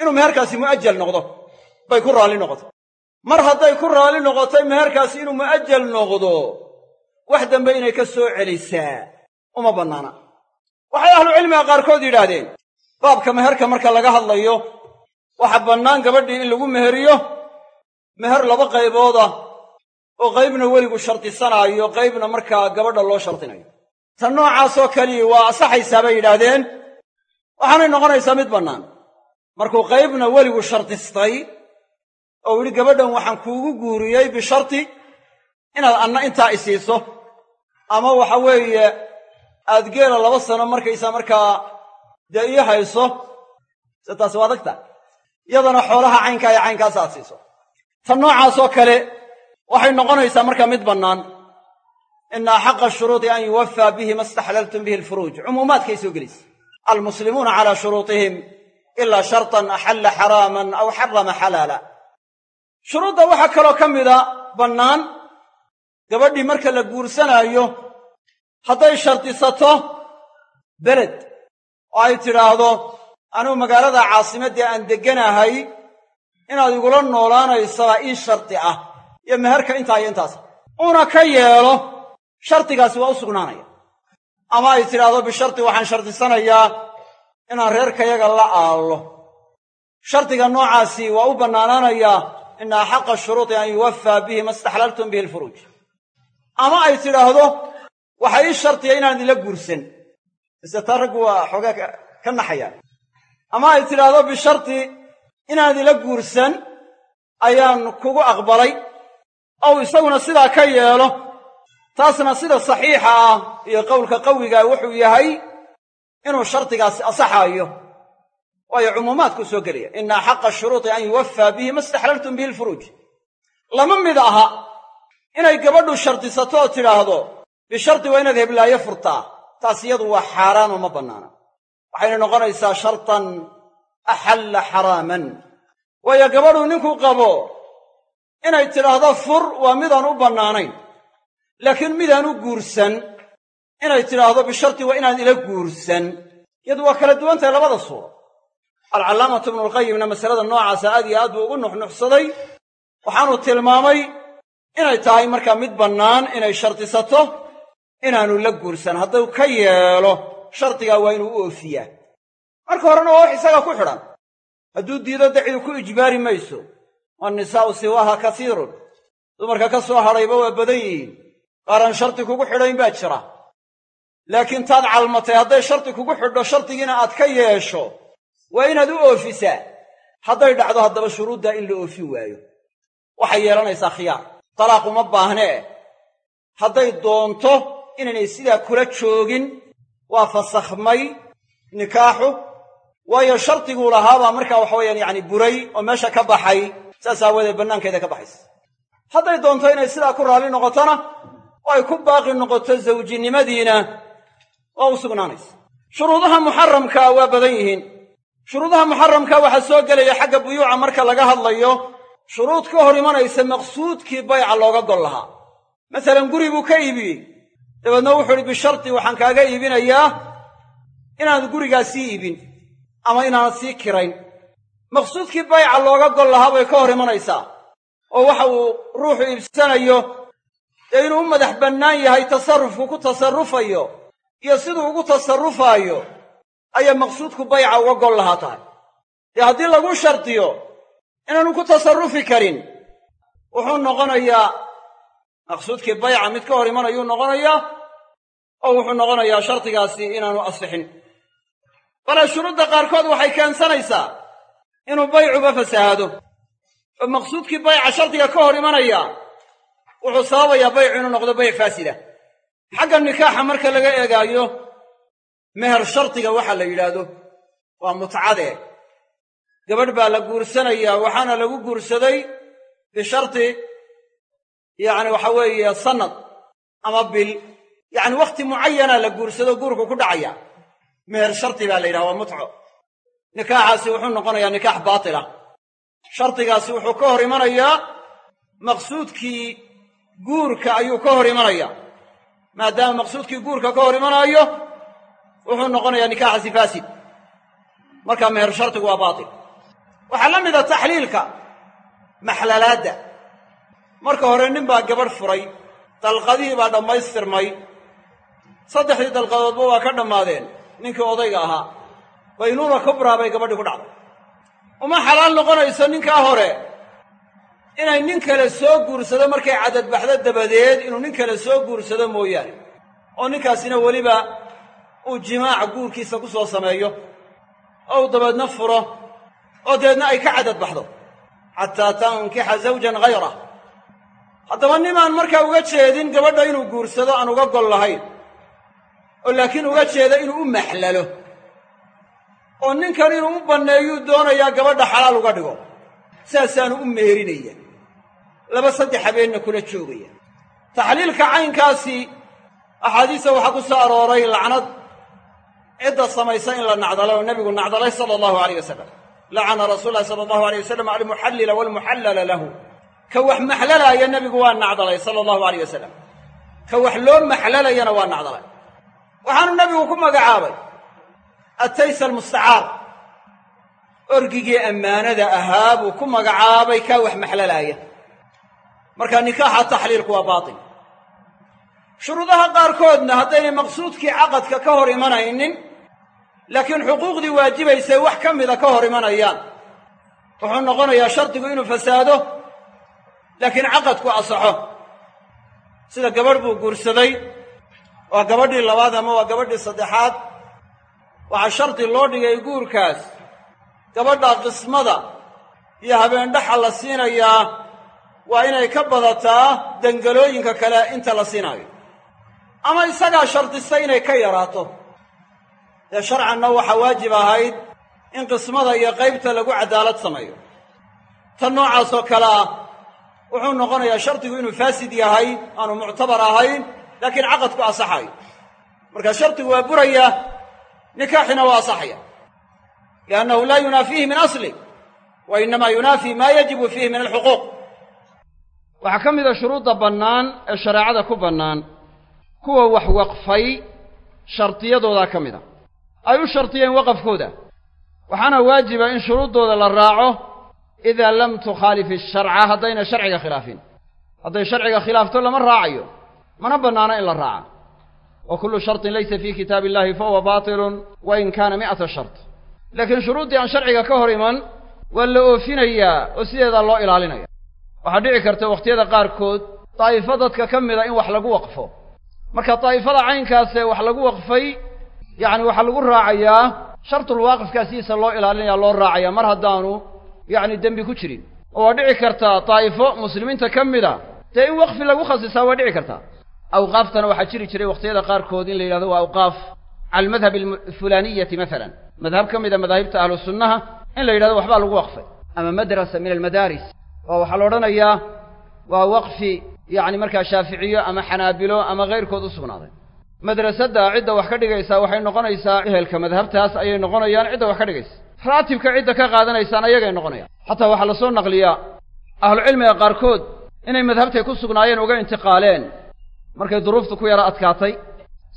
Inuu meherkaasi mu'ajal noqdo bay ku raalli noqotay. Mar hadday ku raalli noqotay meherkaasi inuu mu'ajal noqdo wax dambe inay ka soo celisaa uma bannaana. Waxay ahlucilmiga qaarkood yidhaahdeen baabka meherka marka laga hadlayo waxa bannaan gabadhii in lagu meheriyo meher laba qaybooda oo qaybna weligu shardisanaayo qaybna markaa gabadha loo shardinayo tan noocaasoo kaliya waa asaxaysaa bay yidhaahdeen. Waxaanay noqonaysaa mid bannaan. Markuu qaybna weligu shardistay oo yidhi gabadhan waxaan kuugu guuriyey bisharti inaad anna intaa isiiso. Ama waxa weeye aad geela laba sano markaysaa markaa dee ii hayso. Se taasi waa adagta iyadana xoolaha caynkaa iyo caynkaas aad siiso. Tan noocaasoo kale waxay noqonaysaa markaa mid bannaan ina axaqa shuruudi an yuwafaa bihi ma staxlaltum bihi alfuruuj. Cumuumaadkay soo gelaysa. Almuslimuuna calaa shuruutihim ilaa shartan axalla xaraaman aw xarama xalaala. Shuruudda waxaa kaloo ka mida bannaan gabadhii marka la guursanaayo hadday shardisato beled oo ay tidhaahdo anugu magaalada caasimaddii aan degganahay inaad igula noolaanaysabaa ii shardi ah iyo meherka intaa iyo intaas uuna ka yeelo shardigaasi waa u sugnaanaya. Ama ay tidhaahdo bishardi waxaan shardisanayaa inaan reerkayaga la aallo. Shardiga noocaasi waa u bannaanaanayaa ina axaqa shuruudi an yuwafaa bihi ma staxlaltum bihi alfuruuj. Ama ay tidhaahdo waxa ii shardiya inaan idinla guursan. Mise taa raggu waa xoogaa ka naxayaan ama ay tidhaahdo bishardi inaan idinla guursan ayaan kugu aqbalay ow isaguna sidaa ka yeelo taasna sida saxiixa ah iyo qowlka qawigaa wuxuu yahay inuu shardigaasi asaxaayo. Waayo cumuumaadkuu soo gelaya ina axaqa shuruudi an yuwafaa bihi ma staxlaltum bihi alfuruuj. Lama mid aha inay gabadhu shardisato oo tidhaahdo bishardi waa inaad heblaayo furtaa. Taas iyadu waa xaaraan oo ma bannaana. Waxayna noqonaysaa shartan axalla xaraaman. Waayo gabadhuu ninkuu qabo inay tidhaahdo fur waa midaan u bannaanayn. Laakiin midaan u guursan inay tidhaahdo bishardi waa inaan ila guursan. Iyadu waa kala duwan tahay labada suuro. Alcallaamatu ibnulqayimna masalada noocaasa aad iyo aad buu ugu nuxnuxsaday. Waxaanu tilmaamay inay tahay markaa mid bannaan inay shardisato inaanu la guursan. Hadduu ka yeelo shardigaa waa inuu u oofiyaa. Marka horena waa wax isaga ku xidhan. Hadduu diido dacidu ku ijbaari mayso wannisaa'u siwaaha kasiirun dumarka ka soo hadhayba waa badan yihiin qaaraan shardi kugu xidhayn baa jira laakiin taad calmatay hadday shardi kugu xidho shardigiina aad ka yeesho waa inaad u oofisaa hadday dhacdo haddaba shuruuddaa in la oofin waayo waxay yeelanaysaa khiyaar talaaq uma baahnee hadday doonto inaynay sidaa kula joogin waa fasakhmay nikaaxu waayo shardiguu lahaabaa markaa waxa weeyaan yacni buray oo meesha ka baxay saas aawadeed bannaankeeda ka baxaysa. Hadday doonto inay sidaa ku raalli noqotona oo ay ku baaqi noqoto zawjinimadiina waa u sugnaanaysa. Shuruudaha muxaramkaa waa badan yihiin. Shuruudaha muxaramka waxaa soo gelaya xagga buyuuca marka laga hadlayo shuruud ka hor imanaysa maqsuudkii bayca looga gol lahaa. Masalan guri buu ka iibiyey dabeedna wuxuu idhi bisharti waxaan kaaga iibinayaa inaanad gurigaa sii iibin ama inaanad sii kirayn maqsuudkii bayca looga gol lahaa bay ka hor imanaysaa oo waxa uu ruuxu iibsanayo dee inuu u madax bannaan yahay tasarrufku ku tasarrufayo iyo siduu ugu tasarrufaayo ayaa maqsuudku bayca uga gol lahaa tahay. Dee haddii lagu shardiyo inaanu ku tasarrufi karin wuxuu noqonayaa maqsuudkii bayca mid ka hor imanayuu noqonayaa oo wuxuu noqonayaa shardigaasi inaanu asixin. Bale shuruudda qaarkood waxay keensanaysaa inuu baycuba fasahaado oo maqsuudkii bayca shardiga ka hor imanaya wuxuu sababayaa baycu inuu noqdo bayc faasida. Xagga nikaaxa marka laga eegaayo meher shardiga waxa la yidhaahdo waa mutcadee gabadh baa la guursanayaa waxaana lagu guursaday bisharti yacni waxa weeye sannad ama bil. Yacni wakhti mucayana la guursado guurku ku dhacaya. Meher shardi baa la yidhaha waa mutco nikaaxaasi wuxuu noqonayaa nikaax baatila. Shardigaasi wuxuu ka hor imanayaa maqsuudkii guurka ayuu ka hor imanayaa. Maadaama maqsuudkii guurka ka hor imanaayo wuxuu noqonayaa nikaaxaasi faasid. Markaa meher shardigu waa baatil. Waxaa la mida taxliilka maxlalaadda. Marka hore nin baa gabadh furay dalqadihii baa dhammaystirmay saddexdii dalqadoodba waa ka dhammaadeen. Ninkii odayga ahaa baynuuna kubraa bay gabadhii ku dhacday. Uma xalaal noqonayso ninkaa hore inay nin kale soo guursado markay cadadbaxdo dabadeed inuu nin kale soo guursado mooyaane oo ninkaasina weliba uu jimaaca guurkiisa ku soo sameeyo oo uu dabeedna furo oo dabeedna ay ka cadadbaxdo xataa tankixa zawjan hayrah haddaba nimaan markaa uga jeedin gabadha inuu guursado aan uga gol lahayn oo laakiin uga jeeda inuu u maxlalo oo ninkan inuu u banneeyuu doonayaa gabadha xalaal uga dhigo. Saasaanu u meerinaya laba saddex habeenna kula joogaya. Taxliilka caynkaasi axaadiista waxaa ku soo arooray lacnad cidda samaysa in la nacdalay oo nebigu nacdalay sala allahu alayh wasalam lacana rasuul lahi sala allahu alayh wasalam almuxallila waalmuxallala lahu. Ka wax maxlalaaya nebigu waa nacdalay sala allahu alayh wasalam ka wax loo maxlalayana waa nacdalay. Waxaanu nebigu ku magacaabay ataysa almustacaar orgigii ammaanada ahaa buu ku magacaabay kaa wax maxlalaaya marka nikaaxa taxliilku waa baatil. Shuruudaha qaarkoodna haddaynay maqsuudkii caqadka ka hor imanaynin laakiin xuquuqdii waajibaysay wax ka mida ka hor imanayaan. Wuxuu noqonayaa shardigu inuu fasaado laakiin caqadku asaxo. Sida gabadh buu guursaday waa gabadhii labaad ama waa gabadhii saddexaad waxaa shardi loo dhigay guurkaas gabadha qismada iyo habeendhaxa la siinayaa waa inay ka badataa dangalooyinka kale inta la siinaayo ama isagaa shardistay inay ka yaraato. Dee sharcanna waxaa waajib ahayd in qismada iyo qaybta lagu cadaalad sameeyo. Tan noocaasoo kale ah wuxuu noqonayaa shardigu inuu faasid yahay aanu muctabar ahayn laakiin caqadku asaxayo marka shardigu waa buraya nikaaxina waa asaxaya liannahu laa yunaafiihi min asli wa innamaa yunaafii maa yajibu fiihi min alxuquuq waxaa ka mida shuruudda bannaan ee shareecada ku bannaan kuwa wax waqfay shardiyadoodaa ka mid a ay u shardiyeen waqafkooda waxaana waajiba in shuruuddooda la raaco idaa lam tukhaalif isharca haddayna sharciga khilaafin hadday sharciga khilaafto lama raacayo mana bannaano in la raaca wa kullu shartin laysa fii kitaabi illahi fahuwa baatilun wa in kaana mi'ata shart. Laakiin shuruuddii aan sharciga ka hor iman waa la oofinayaa oo sideedaa loo ilaalinaya. Waxaa dhici karta wakhtiyada qaarkood daa'ifo dadka ka mida in wax lagu waqfo. Marka daa'ifada caynkaasee wax lagu waqfay yacni waxaa lagu raacayaa shartul waaqifkaasiisa loo ilaalinaya loo raacaya mar haddaanu yacni dembi ku jirin. Oo waa dhici kartaa daa'ifo muslimiinta ka mida. Dee in waqfi lagu khasisaa waa dhici kartaa awqaaftana waxaa jiri jiray wakhtiyada qaarkood in la yidhahdo waa awqaaf cala almadhab alfulaniyati masalan madhab ka mida madaahibta ahlu sunnaha in la yidhahdo waxbaa lagu waqfay ama madrasa min almadaaris oo waxaa la odhanayaa waa waqfi yacni markaa shaaficiyo ama xanaabilo ama kayrkood u sugnaaday madrasadda cidda wax ka dhigaysaa waxay noqonaysaa ehelka madhabtaas ayay noqonayaan cidda wax ka dhigaysa raatibka cidda ka qaadanaysaan ayagay noqonayaan xataa waxaa la soo naqliyaa ahlucilmiga qaarkood inay madhabtay ku sugnaayeen uga intiqaaleen markay duruuftu ku yaro adkaatay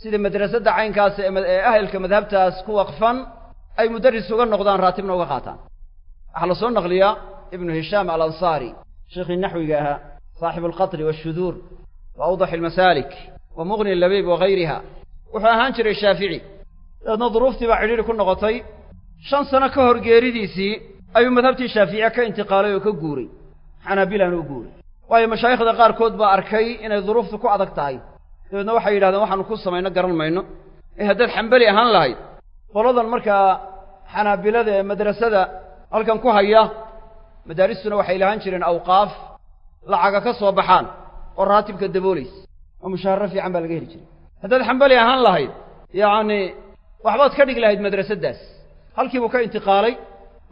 sida madrasadda caynkaas ee ahelka madhabtaas ku waqfan ay mudaris uga noqdaan raatibna uga qaataan. Waxaa la soo naqliyaa ibnu hishaam alansaari sheikhii naxwiga ahaa saaxibu alqatri waashuduur wa awdaxi almasaalik wa mughni labiib wa hayriha wuxuu ahaan jiray shaafici. Dabeedna duruuftii baa cidhiidhi ku noqotay shan sano ka hor geeridiisii ayuu madhabtii shaaficiya ka intiqaalay oo ka guuray. Xanaabilaan u guuray waayo mashaayikhda qaarkood baa arkay inay duruuftu ku adag tahay. Dabeedna waxay yidhahdeen waxaanu ku samayno garan mayno. Ee haddaad xambali ahaan lahayd qoladan markaa xanaabilada ee madrasada halkan ku haya madaaristuna waxay lahaan jireen awqaaf lacaga ka soo baxaan oo raatibka daboolaysa oo mushaharro fiican baa laga heli jiray. Haddaad xambali ahaan lahayd yacni waxbaad ka dhigi lahayd madrasaddaas halkii buu ka intiqaalay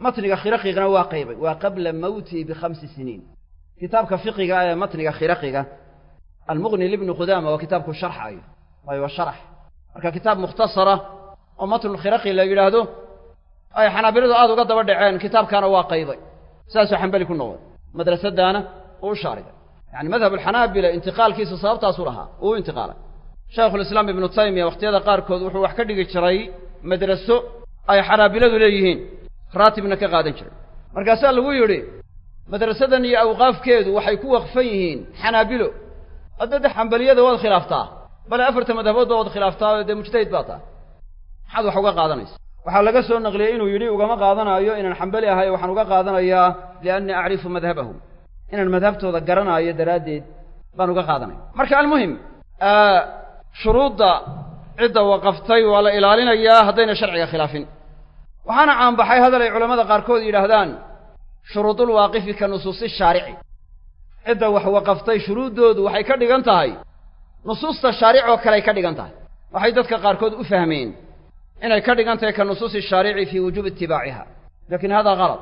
matniga khiraqiigana waa qaybay waa qabla mawtii bikhamsi siniin kitaabka fiqiga ee matniga khiraqiga almughni libni qudaama waa kitaabku sharxayo waayo waa sharax marka kitaab mukhtasara oo matnulkhiraqi la yidhaahdo ay xanaabiladu aada uga daba dhaceen kitaabkaana waa qaybay saasuu xambali ku noqday madrasaddaana uu shaarigay yacni madhab alxanaabila intiqaalkiisa sababtaasuu lahaa uu intiqaalay. Shaykhulislaam ibnu taymiya wakhtiyada qaarkood wuxuu wax ka dhigi jiray madraso ay xanaabiladu leeyihiin raatibna ka qaadan jiray. Markaasaa lagu yidhi madrasadan iyo awqaafkeedu waxay ku waqfan yihiin xanaabilo. Haddade xambaliyada waad khilaaftaa bale afarta madhaboodba waad khilaaftaa dee mujtahid baa tahay maxaad wax uga qaadanaysa? Waxaa laga soo naqliyey inuu yidhi ugama qaadanaayo inaan xambali ahay waxaan uga qaadanayaa liannii acrifu madhabahum. Inaan madhabtooda garanaayo daraaddeed baan uga qaadanaya. Marka almuhim shuruudda cidda waqaftay waa la ilaalinayaa haddayna sharciga khilaafin. Waxaana caanbaxay hadal ay culammada qaarkood yidhaahdaan shuruudul waaqifi ka nusuusi shaarici. Cidda wax waqaftay shuruuddoodu waxay ka dhigan tahay. Nusuusta shaaric oo kale ay ka dhigan tahay. Waxay dadka qaarkood u fahmeen inay ka dhigan tahay ka nusuusi shaarici fii wujuubi itibaaciha laakiin hada kalad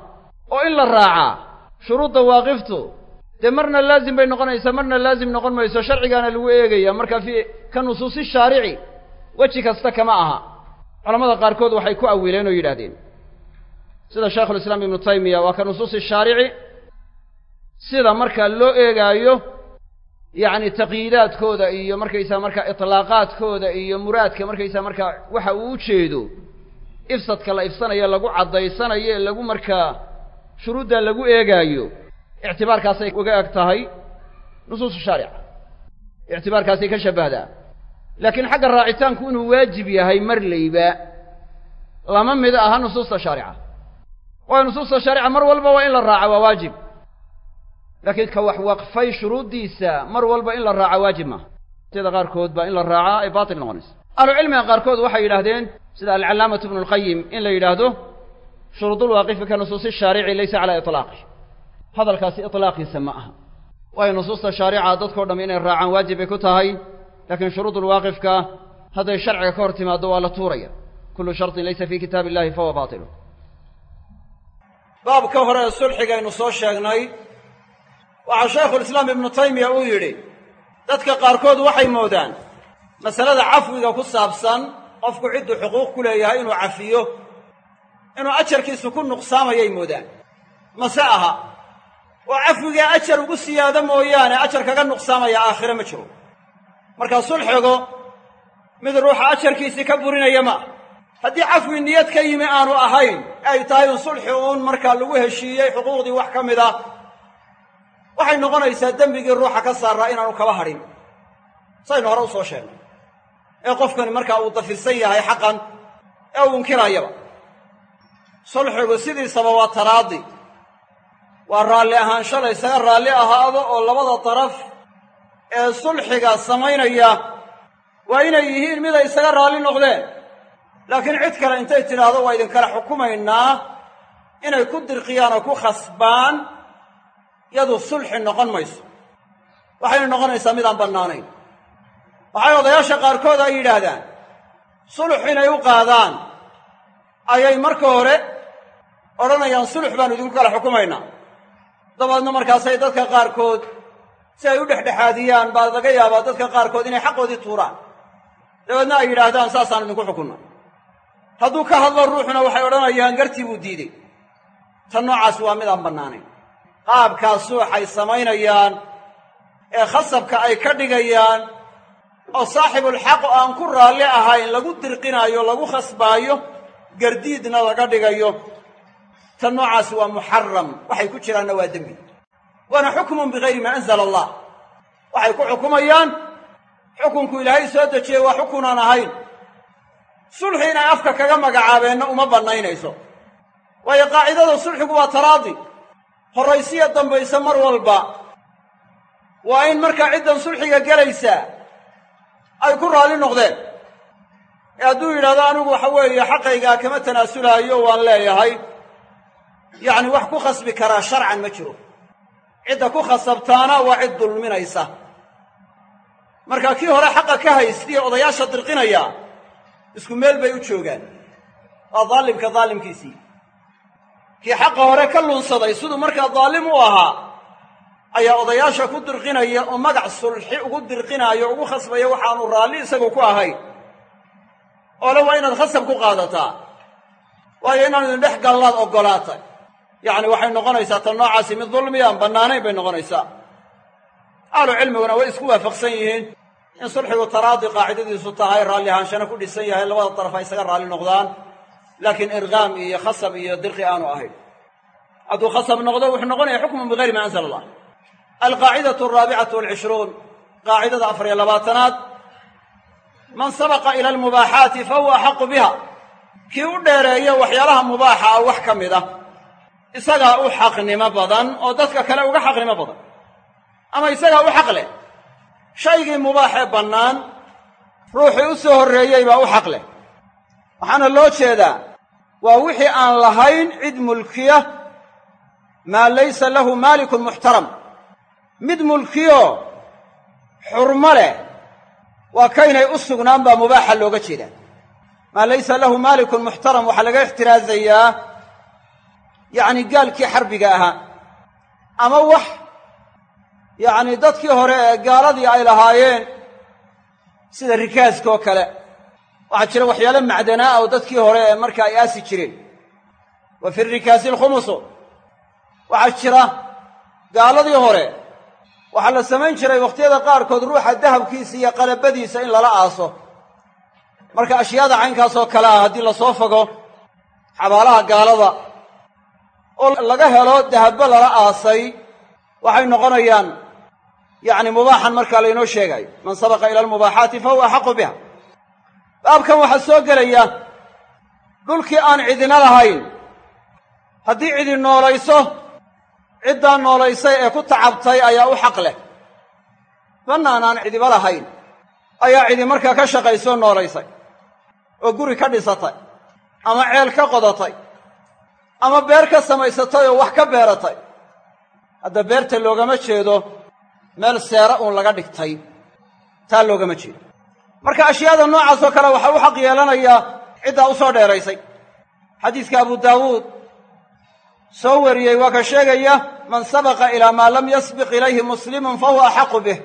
oo in la raacaa shuruudda waaqiftu dee marna laazim bay noqonaysaa marna laazim noqon mayso sharcigaana lagu eegaya marka fii ka nusuusi shaarici weji kasta kama aha. Culamada qaarkood waxay ku awileen oo yidhahdeen sida shaykhulislaam ibnu taymiya waa ka nusuusi shaarici sida markaa loo eegaayo yacni taqyiidaadkooda iyo markaysaa markaa itlaaqaadkooda iyo muraadka markaysaa markaa waxa uu u jeedo ifsadka la ifsanayo lagu caddaysanayo ee lagu markaa shuruudda lagu eegaayo ictibaarkaasay uga eg tahay nusuusu shaarica ictibaarkaasay ka shabbahdaa laakiin xagga raacitaanku inuu waajib yahay marlayba lama mid aha nusuusta shaarica waayo nusuusta shaarica mar walba waa in la raaca waa waajib. Laakiin ka wax waqfay shuruuddiisa mar walba in la raaca waajib maaha sida qaarkood baa in la raacaa ay baatil noqonaysa. Ahlucilmiga qaarkood waxay yidhahdeen sida alcallaamatu ibnu lqayim in la yidhaahdo shuruudulwaaqifi ka nusuusi shaarici laysa calaa itlaaqi. Hadalkaasi itlaaqiisa ma aha. Waayo nusuusta shaarica dadkao dhamm inay raacaan waajib bay ku tahay laakiin shuruudulwaaqifka hadday sharciga ka hor timaaddo waa la tuuraya. Kullu sharطin laysa fii kitaab illahi fahuwa baatilu baabka hore ee sulxigaynu soo sheegnay waxaa shaykhulislaam ibnu taymiya uu yidhi dadka qaarkood waxay moodaan masalada cafwiga ku saabsan qofku cidduu xuquuq ku leeyahay inuu cafiyo inuu ajarkiisu ku nuqsaamayay moodaan. Mase aha oo cafwigaa ajar ugu siyaado mooyaane ajar kaga nuqsaamaya aakhire ma jiro. Markaa sulxigu mid ruuxa ajarkiisii ka burinaya ma haddii cafwi niyad ka yimi aanu ahayn ay tahay un sulxi uun markaa lagu heshiiyey xuquuqdii wax ka mid ah. Waxay noqonaysaa dembigii ruuxa ka saaraa inaanu kaba hadhin saynu hore u soo sheegnay. Ee qofkani markaa uu dafirsan yahay xaqan ee uu inkirayaba sulxigu sidiisaba waa taraadi. Waa raalli ahaansho la ysaga raalli ahaado oo labada daraf ee sulxiga samaynaya. Waa inay yihiin miday isaga raalli noqdeen laakiin cid kale intay tidhaahdo waa idinkala xukumaynaa inay ku dirqiyaan oo ku khasbaan yadu sulxi noqon mayso. Waxayna noqonaysaa midaan bannaanayn. Waxay odayaasha qaarkood ay yidhaahdaan sulux inay u qaadaan. Ayay marka hore odhanayaan sulux baanu idinku kala xukumaynaa. Dabaedna markaasay dadka qaarkood si ay u dhexdhexaadiyaan baa laga yaabaa dadka qaarkood inay xaqoodii tuuraan. Dabeedna ay yidhaahdaan saasaan idinku xukunna hadduu ka hadlo ruuxuna waxay odhanayaan gartii buu diidey tan noocaas waa midaan bannaanayn. Qaabkaas suuxay samaynayaan ee khasabka ay ka dhigayaan oo saaxibulxaq oo aan ku raalli ahayn lagu dirqinaayo lagu khasbaayo gardiidna laga dhigayo. Tan noocaasi waa muxaram waxay ku jiraanna waa dembi. Waana xukmun bigayri maa anzala allah waxay ku xukumayaan xukunku ilaahay soo dejiyey waa xukunaan ahayn sulxi inay afka kaga magacaabeenna uma bannaynayso. Waayo qaacidada sulxigu waa taraadi. Horraysiya dambaysa mar walba. Waa in markaa ciddan sulxiga gelaysaa ay ku raalli noqdeen. Ee hadduu yidhahdo anigu waxa weeye xaqaygaa kama tanaasulaayo waan leeyahay. Yacni wax ku khasbi karaa sharcan ma jiro. Cidda ku khasabtaana waa cid dulminaysa. Marka kii hore xaqa ka haystiye odayaasha dirqinaya isku meel bay u joogaan. Waa daalimka daalimkiisii. Kii xaqa hore ka lunsaday siduu markaa daalim u ahaa ayaa odayaasha ku dirqinaya oo magac sulxi ugu dirqinaayo ugu khasbaya waxaanu raalli isagu ku ahayn oole waa inaad khasab ku qaadataa. Waayo inaanu idin dhex gallaad oggolaatay yacni waxay noqonaysaa tan noocaasi mid dulmi aan bannaanayn bay noqonaysaa. Ahlu cilmiguna way isku waafaqsan yihiin in sulxigu taraadi qaacidadiisu tahay raalli ahaanshana ku dhisan yahay labada daraf ay isaga raalli noqdaan. Laakiin irqaam iyo khasab iyo dirqi aanu ahayn. Hadduu khasab noqdo wuxuu noqonaya xukmun bigayri ma anzala allah. Alqaacidatu alraabicatu walcishruun qaacidada afar iyo labaatanaad. Man sabaqa ila almubaaxaati fahuwa axaqu biha. Kii u dheereeya waxyaalaha mubaaxa ah wax ka mid a isagaa u xaqnimo badan oo dadka kale uga xaqnimo badan. Ama isagaa u xaq leh shaygii mubaaxee bannaan ruuxii u soo horreeyey baa u xaq leh. Waxaana loo jeedaa waa wixii aan lahayn cid mulkiya maa laysa lahu maalikun muxtaram. Mid mulkiyo xurmo leh waa kaynay u sugnaan baa mubaaxa looga jeedaa. Maa laysa lahu maalikun muxtaram waxaa laga ixtiraasayaa yacni gaalkii xarbiga ahaa ama wax yacni dadkii hore ee gaaladii ay lahaayeen sida rikaaska oo kale. Waxaa jira waxyaalo macdanaa oo dadkii hore ee marka ay aasi jireen. Wa fi rikaasi alkhumusu waxaa jira gaaladii hore. Waxaa la samayn jiray wakhtiyada qaarkood ruuxa dahabkiisa iyo qalabadiisa in lala aaso. Marka ashyaada caynkaasoo kale ah haddii la soo fogo xabaalaha gaalada oo laga helo dahabbo lala aasay waxay noqonayaan yacni mubaaxan markaa laynoo sheegayo man sabaqa ila almubaaxaati fahuwa axaqu biha. Baabkan waxaa soo gelaya dhulkii aan cidina lahayn. Haddii cidi noolayso ciddaa noolaysay ee ku tacabtay ayaa u xaq leh. Bannaan aan cidiba lahayn. Ayaa cidi markaa ka shaqaysoo noolaysay. Oo guri ka dhisatay. Ama ceel ka qodatay. Ama beer ka samaysatay oo wax ka beeratay. Hadda beerta loogama jeedo meel seera uun laga dhigtay taa loogama jeedo. Marka ashyaada noocaasoo kale waxaa u xaq yeelanayaa ciddaa u soo dheeraysay. Xadiiska abu daawuud soo wariyey waa ka sheegaya man sabaqa ilaa maa lam yasbiq ilayhi muslimun fahuwa axaqu bih.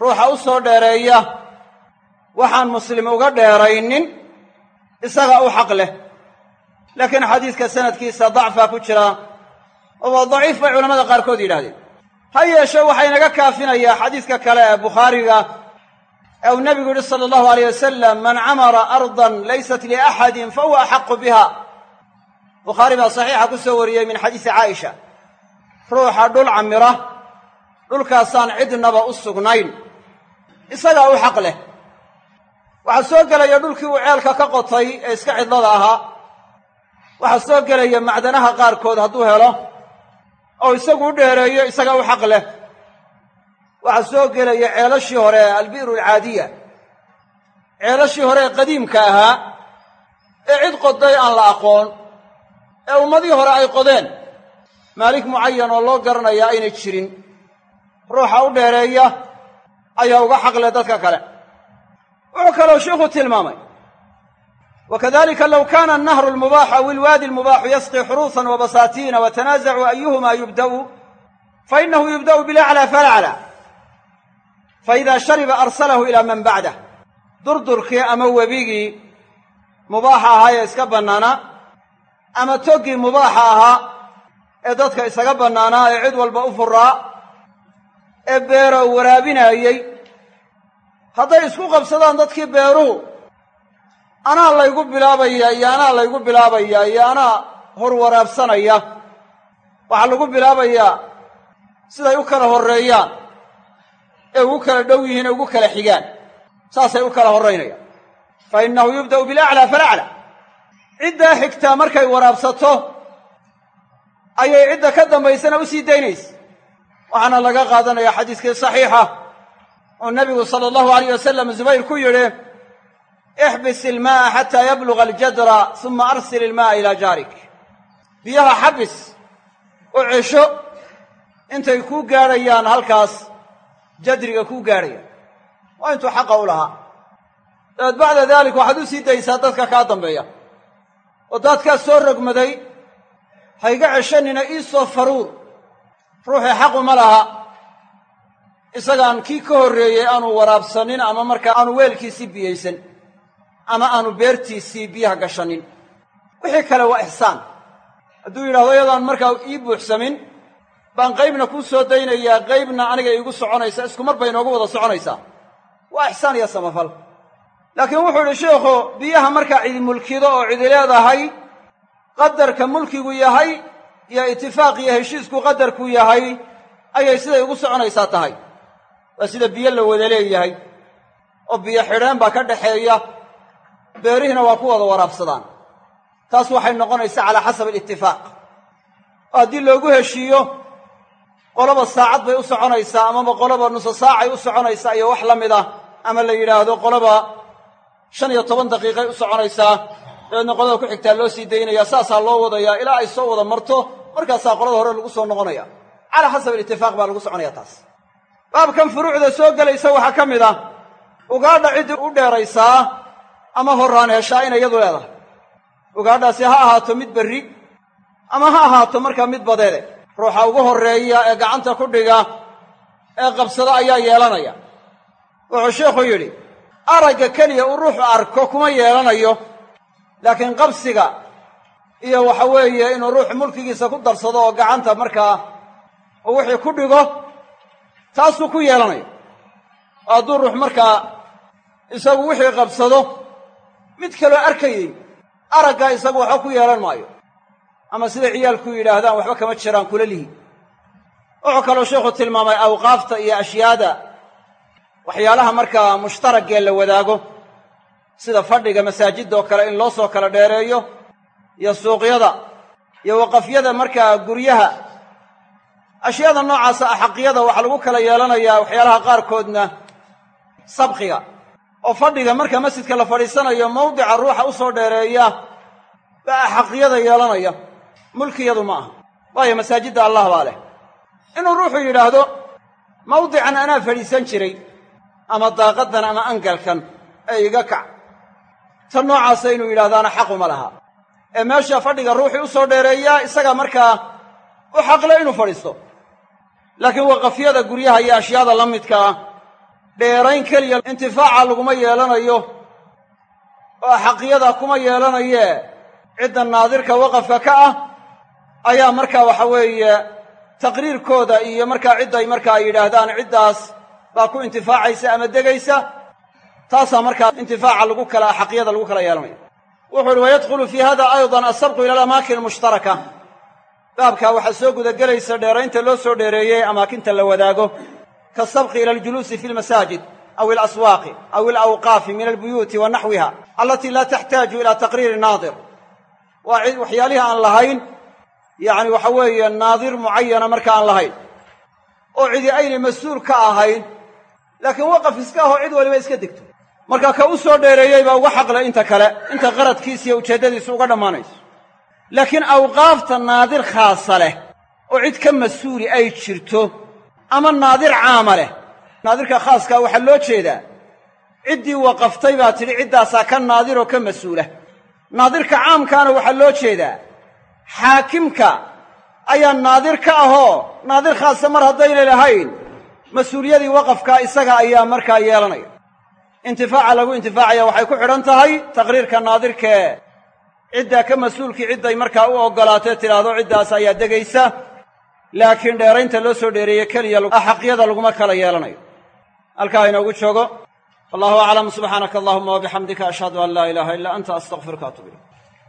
Ruuxa u soo dheereeya waxaan muslim uga dheeraynin isaga u xaq leh. Laakiin xadiiska sanadkiisa dacfaa ku jira oo waa daciif bay culamada qaarkood yidhahdeen ha yeeshe waxaa inaga kaafinayaa xadiiska kale ee bukhaariga ee uu nebigu yidhi sala allahu alayh wasalam man camara ardan laysat liaxadin fahuwa axaqu biha. Bukhaari baa saxiixa ku soo wariyey min xadiisi caaisha. Ruuxa dhul camira dhulkaasaan cidnaba u sugnayn. Isagaa u xaq leh. Waxaa soo gelaya dhulkii uu ceelka ka qotay ee iska cidlada ahaa. Waxaa soo gelaya macdanaha qaarkood hadduu helo oo isagu u dheereeyo isagaa u xaq leh. Waxaa soo gelaya ceelashii hore ee albi'ru alcaadiya ceelashii hore ee qadiimka ahaa ee cid qoday aan la aqoon ee ummadii hore ay qodeen. Maalik mucayan oo loo garanayaa aynay jirin ruuxa u dheereeya ayaa uga xaq leh dadka kale. Wuxuu kaloo sheikhu tilmaamay wakadalika low kana annahru almubaaxu aw ilwaadi almubaaxu yasqii xuruusan wa basaatiina watanaazacuu ayuhuma yubda'u fainahu yubda'u bilaclى falaclى faida shariba arsalahu ilaa man bacdah durdurkii ama webigii mubaaxa ahaa ee iska bannaanaa ama toggii mubaaxa ahaa ee dadka isaga bannaanaa ee cid walba u furaa ee beero waraabinaayey hadday isku qabsadaan dadkii beeruhu anaa laygu bilaabayaa iyo anaa laygu bilaabayaa iyo anaa hor waraabsanaya. Waxaa lagu bilaabayaa siday u kala horreeyaan ee ugu kala dhow yihiin ee ugu kala xigaan. Saasay u kala horraynayaan fa innahu yubda'u bilaclaa falaclaa ciddaa xigtaa markay waraabsato ayay cidda ka dambaysana u sii daynaysa. Waxaana laga qaadanayaa xadiiskii saxiixa oo nebigu sala allahu alayh wasalam zubayr ku yidhi ixbis ilmaa'a xataa yabluga aljadra suma arsil ilmaa'a ilaa jaarik biyaha xabis oo cesho intay kuu gaadhayaan halkaas jadriga kuu gaadhayaan waa intuu xaqa u lahaa dabeed bacda daalik waxaad u sii daysaa dadka kaa dambeeya oo daadkaas soo rogmaday hayga ceshanina ii soo faruur ruuxii xaqu ma laha isagaan kii ka horreeyey aanu waraabsanin ama markaa aanu weelkiisii biyaysan ama aanu beertiisii biyaha gashanin. Wixii kale waa ixsaan hadduu yidhahdo iyadaan markaa ii buuxsamin baan qaybna kuu soo daynayaa qaybna aniga iigu soconaysa isku mar bay inoogu wada soconaysaa. Waa ixsaan iyo samafal. Laakiin wuxuu idhi sheikhu biyaha markaa cidi mulkido oo cidi leedahay qadarka mulkigu yahay iyo itifaaq iyo heshiisku qadarku yahay ayay siday ugu soconaysaa tahay. Waa sida biyo la wada leeyahay oo biyo xidheen baa ka dhaxeeya beerihiina waa ku wada waraabsadaan. Taas waxay noqonaysaa calaa xasabi alitifaaq oo haddii loogu heshiiyo qoloba saacad bay u soconaysaa amaba qoloba nuso saacay u soconaysaa iyo wax la mid ah ama la yidhaahdo qoloba shan iyo toban daqiiqay u soconaysaa dabeedna qolada ku xigtaa loo sii daynaya saasaa loo wadayaa ilaa ay soo wada marto markaasaa qolada hore lagu soo noqonaya calaa xasabi alitifaaq baa lagu soconaya taas. Baabkan furuucda soo gelaysa waxaa ka mid ah ugaadha ciddii u dheeraysaa ama horraan heshaa inay iyadu leedahay. Ugaadhaasi ha ahaato mid berri ama ha ahaato markaa mid badeede ruuxa ugu horreeya ee gacanta ku dhiga ee qabsada ayaa yeelanaya. Wuxuu sheikhu yidhi aragga keliya uu ruuxu arko kuma yeelanayo laakiin qabsiga iyo waxa weeye inuu ruuxu mulkigiisa ku darsado oo gacanta markaa uu wixii ku dhigo taasuu ku yeelanayo. Oo hadduu ruux markaa isagu wixii qabsado mid kaloo arkayey araggaa isagu waxba ku yeelan maayo. Ama sida ciyaalku yidhaahdaan waxba kama jiraan kula lihi. Wuxuu kaloo sheikhu tilmaamay awqaafta iyo ashyaada waxyaalaha markaa mushtaragee la wadaago sida fadhiga masaajidda oo kale in loo soo kala dheereeyo iyo suuqyada iyo waqafyada markaa guryaha. Ashyaada noocaasa axaqiyada waxaa lagu kala yeelanayaa waxyaalaha qaarkoodna sabqiga oo fadhiga marka masjidka la fadhiisanayo mawdica ruuxa u soo dheereeya baa axaqiyada yeelanaya. Mulkiyadu ma aha. Waayo masaajidda allah baa leh. Inuu ruuxu yidhaahdo mawdican anaa fadhiisan jiray ama daaqaddan ama angalkan ee iga kac. Tan noocaasa inuu yidhahdaana xaquma laha. Ee meesha fadhiga ruuxii u soo dheereeyaa isaga markaa u xaqle inuu fadhiisto. Laakiin waqafyada guryaha iyo ashyaada la midkaa dheerayn keliya intifaaca laguma yeelanayo oo xaqiyada kuma yeelanayee cidda naadirka waqafka ka ah ayaa markaa waxa weeye taqriirkooda iyo markaa cidday markaa yidhaahdaan ciddaas baa ku intifaacaysa ama degaysa taasaa markaa intifaaca lagu kala xaqiyada lagu kala yeelanaya wuxuu uhi wayadkhulu fii hada aydan asabqu ila alamaakin almushtaraka. Baabkaa waxaa soo gudagelaysa dheeraynta loo soo dheereeyey amaakinta la wadaago kaasabqi ila aljuluusi fi lmasaajid aw alaswaaqi aw alawqaafi min albuyuuti wa naxwiha alatii laa taxtaaju ila taqriiri naadir waa waxyaalihii aan lahayn yacni waxa weeye naadir mucayana marka aan lahayn oo cidi aynay mas'uul ka ahayn laakiin waqaf iska ahoo cid waliba iska degto marka ka u soo dheereeyey baa uga xaqle inta kale inta qaradkiisa iyo ujeeddadiisu uga dhammaanayso laakiin awqaafta naadir khaasa leh oo cid ka mas'uuli ay jirto ama naadir caama leh. Naadirka khaaskaa waxaa loo jeedaa. Ciddii waqaftay baa tidhi ciddaasaa ka naadiroo ka mas'uula. Naadirka caamkaana waxaa loo jeedaa. Xaakimka ayaa naadir ka ahoo naadir khaasa mar haddaynay lahayn mas'uuliyadii waqafkaa isaga ayaa markaa yeelanaya. Intifaaca lagu intifaacaya waxay ku xidhan tahay taqriirka naadirkee. Ciddaa ka mas'uulkii cidday markaa u oggolaatee tidhaahdo ciddaas ayaa degaysa laakiin dheeraynta loo soo dheereeye keliya axaqyada laguma kala yeelanayo. Halkaa inoogu joogo. Wallahu aclam subxaanaka allahuma wabixamdika ashhadu an laa ilaaha ilaa anta astaqfiruka atub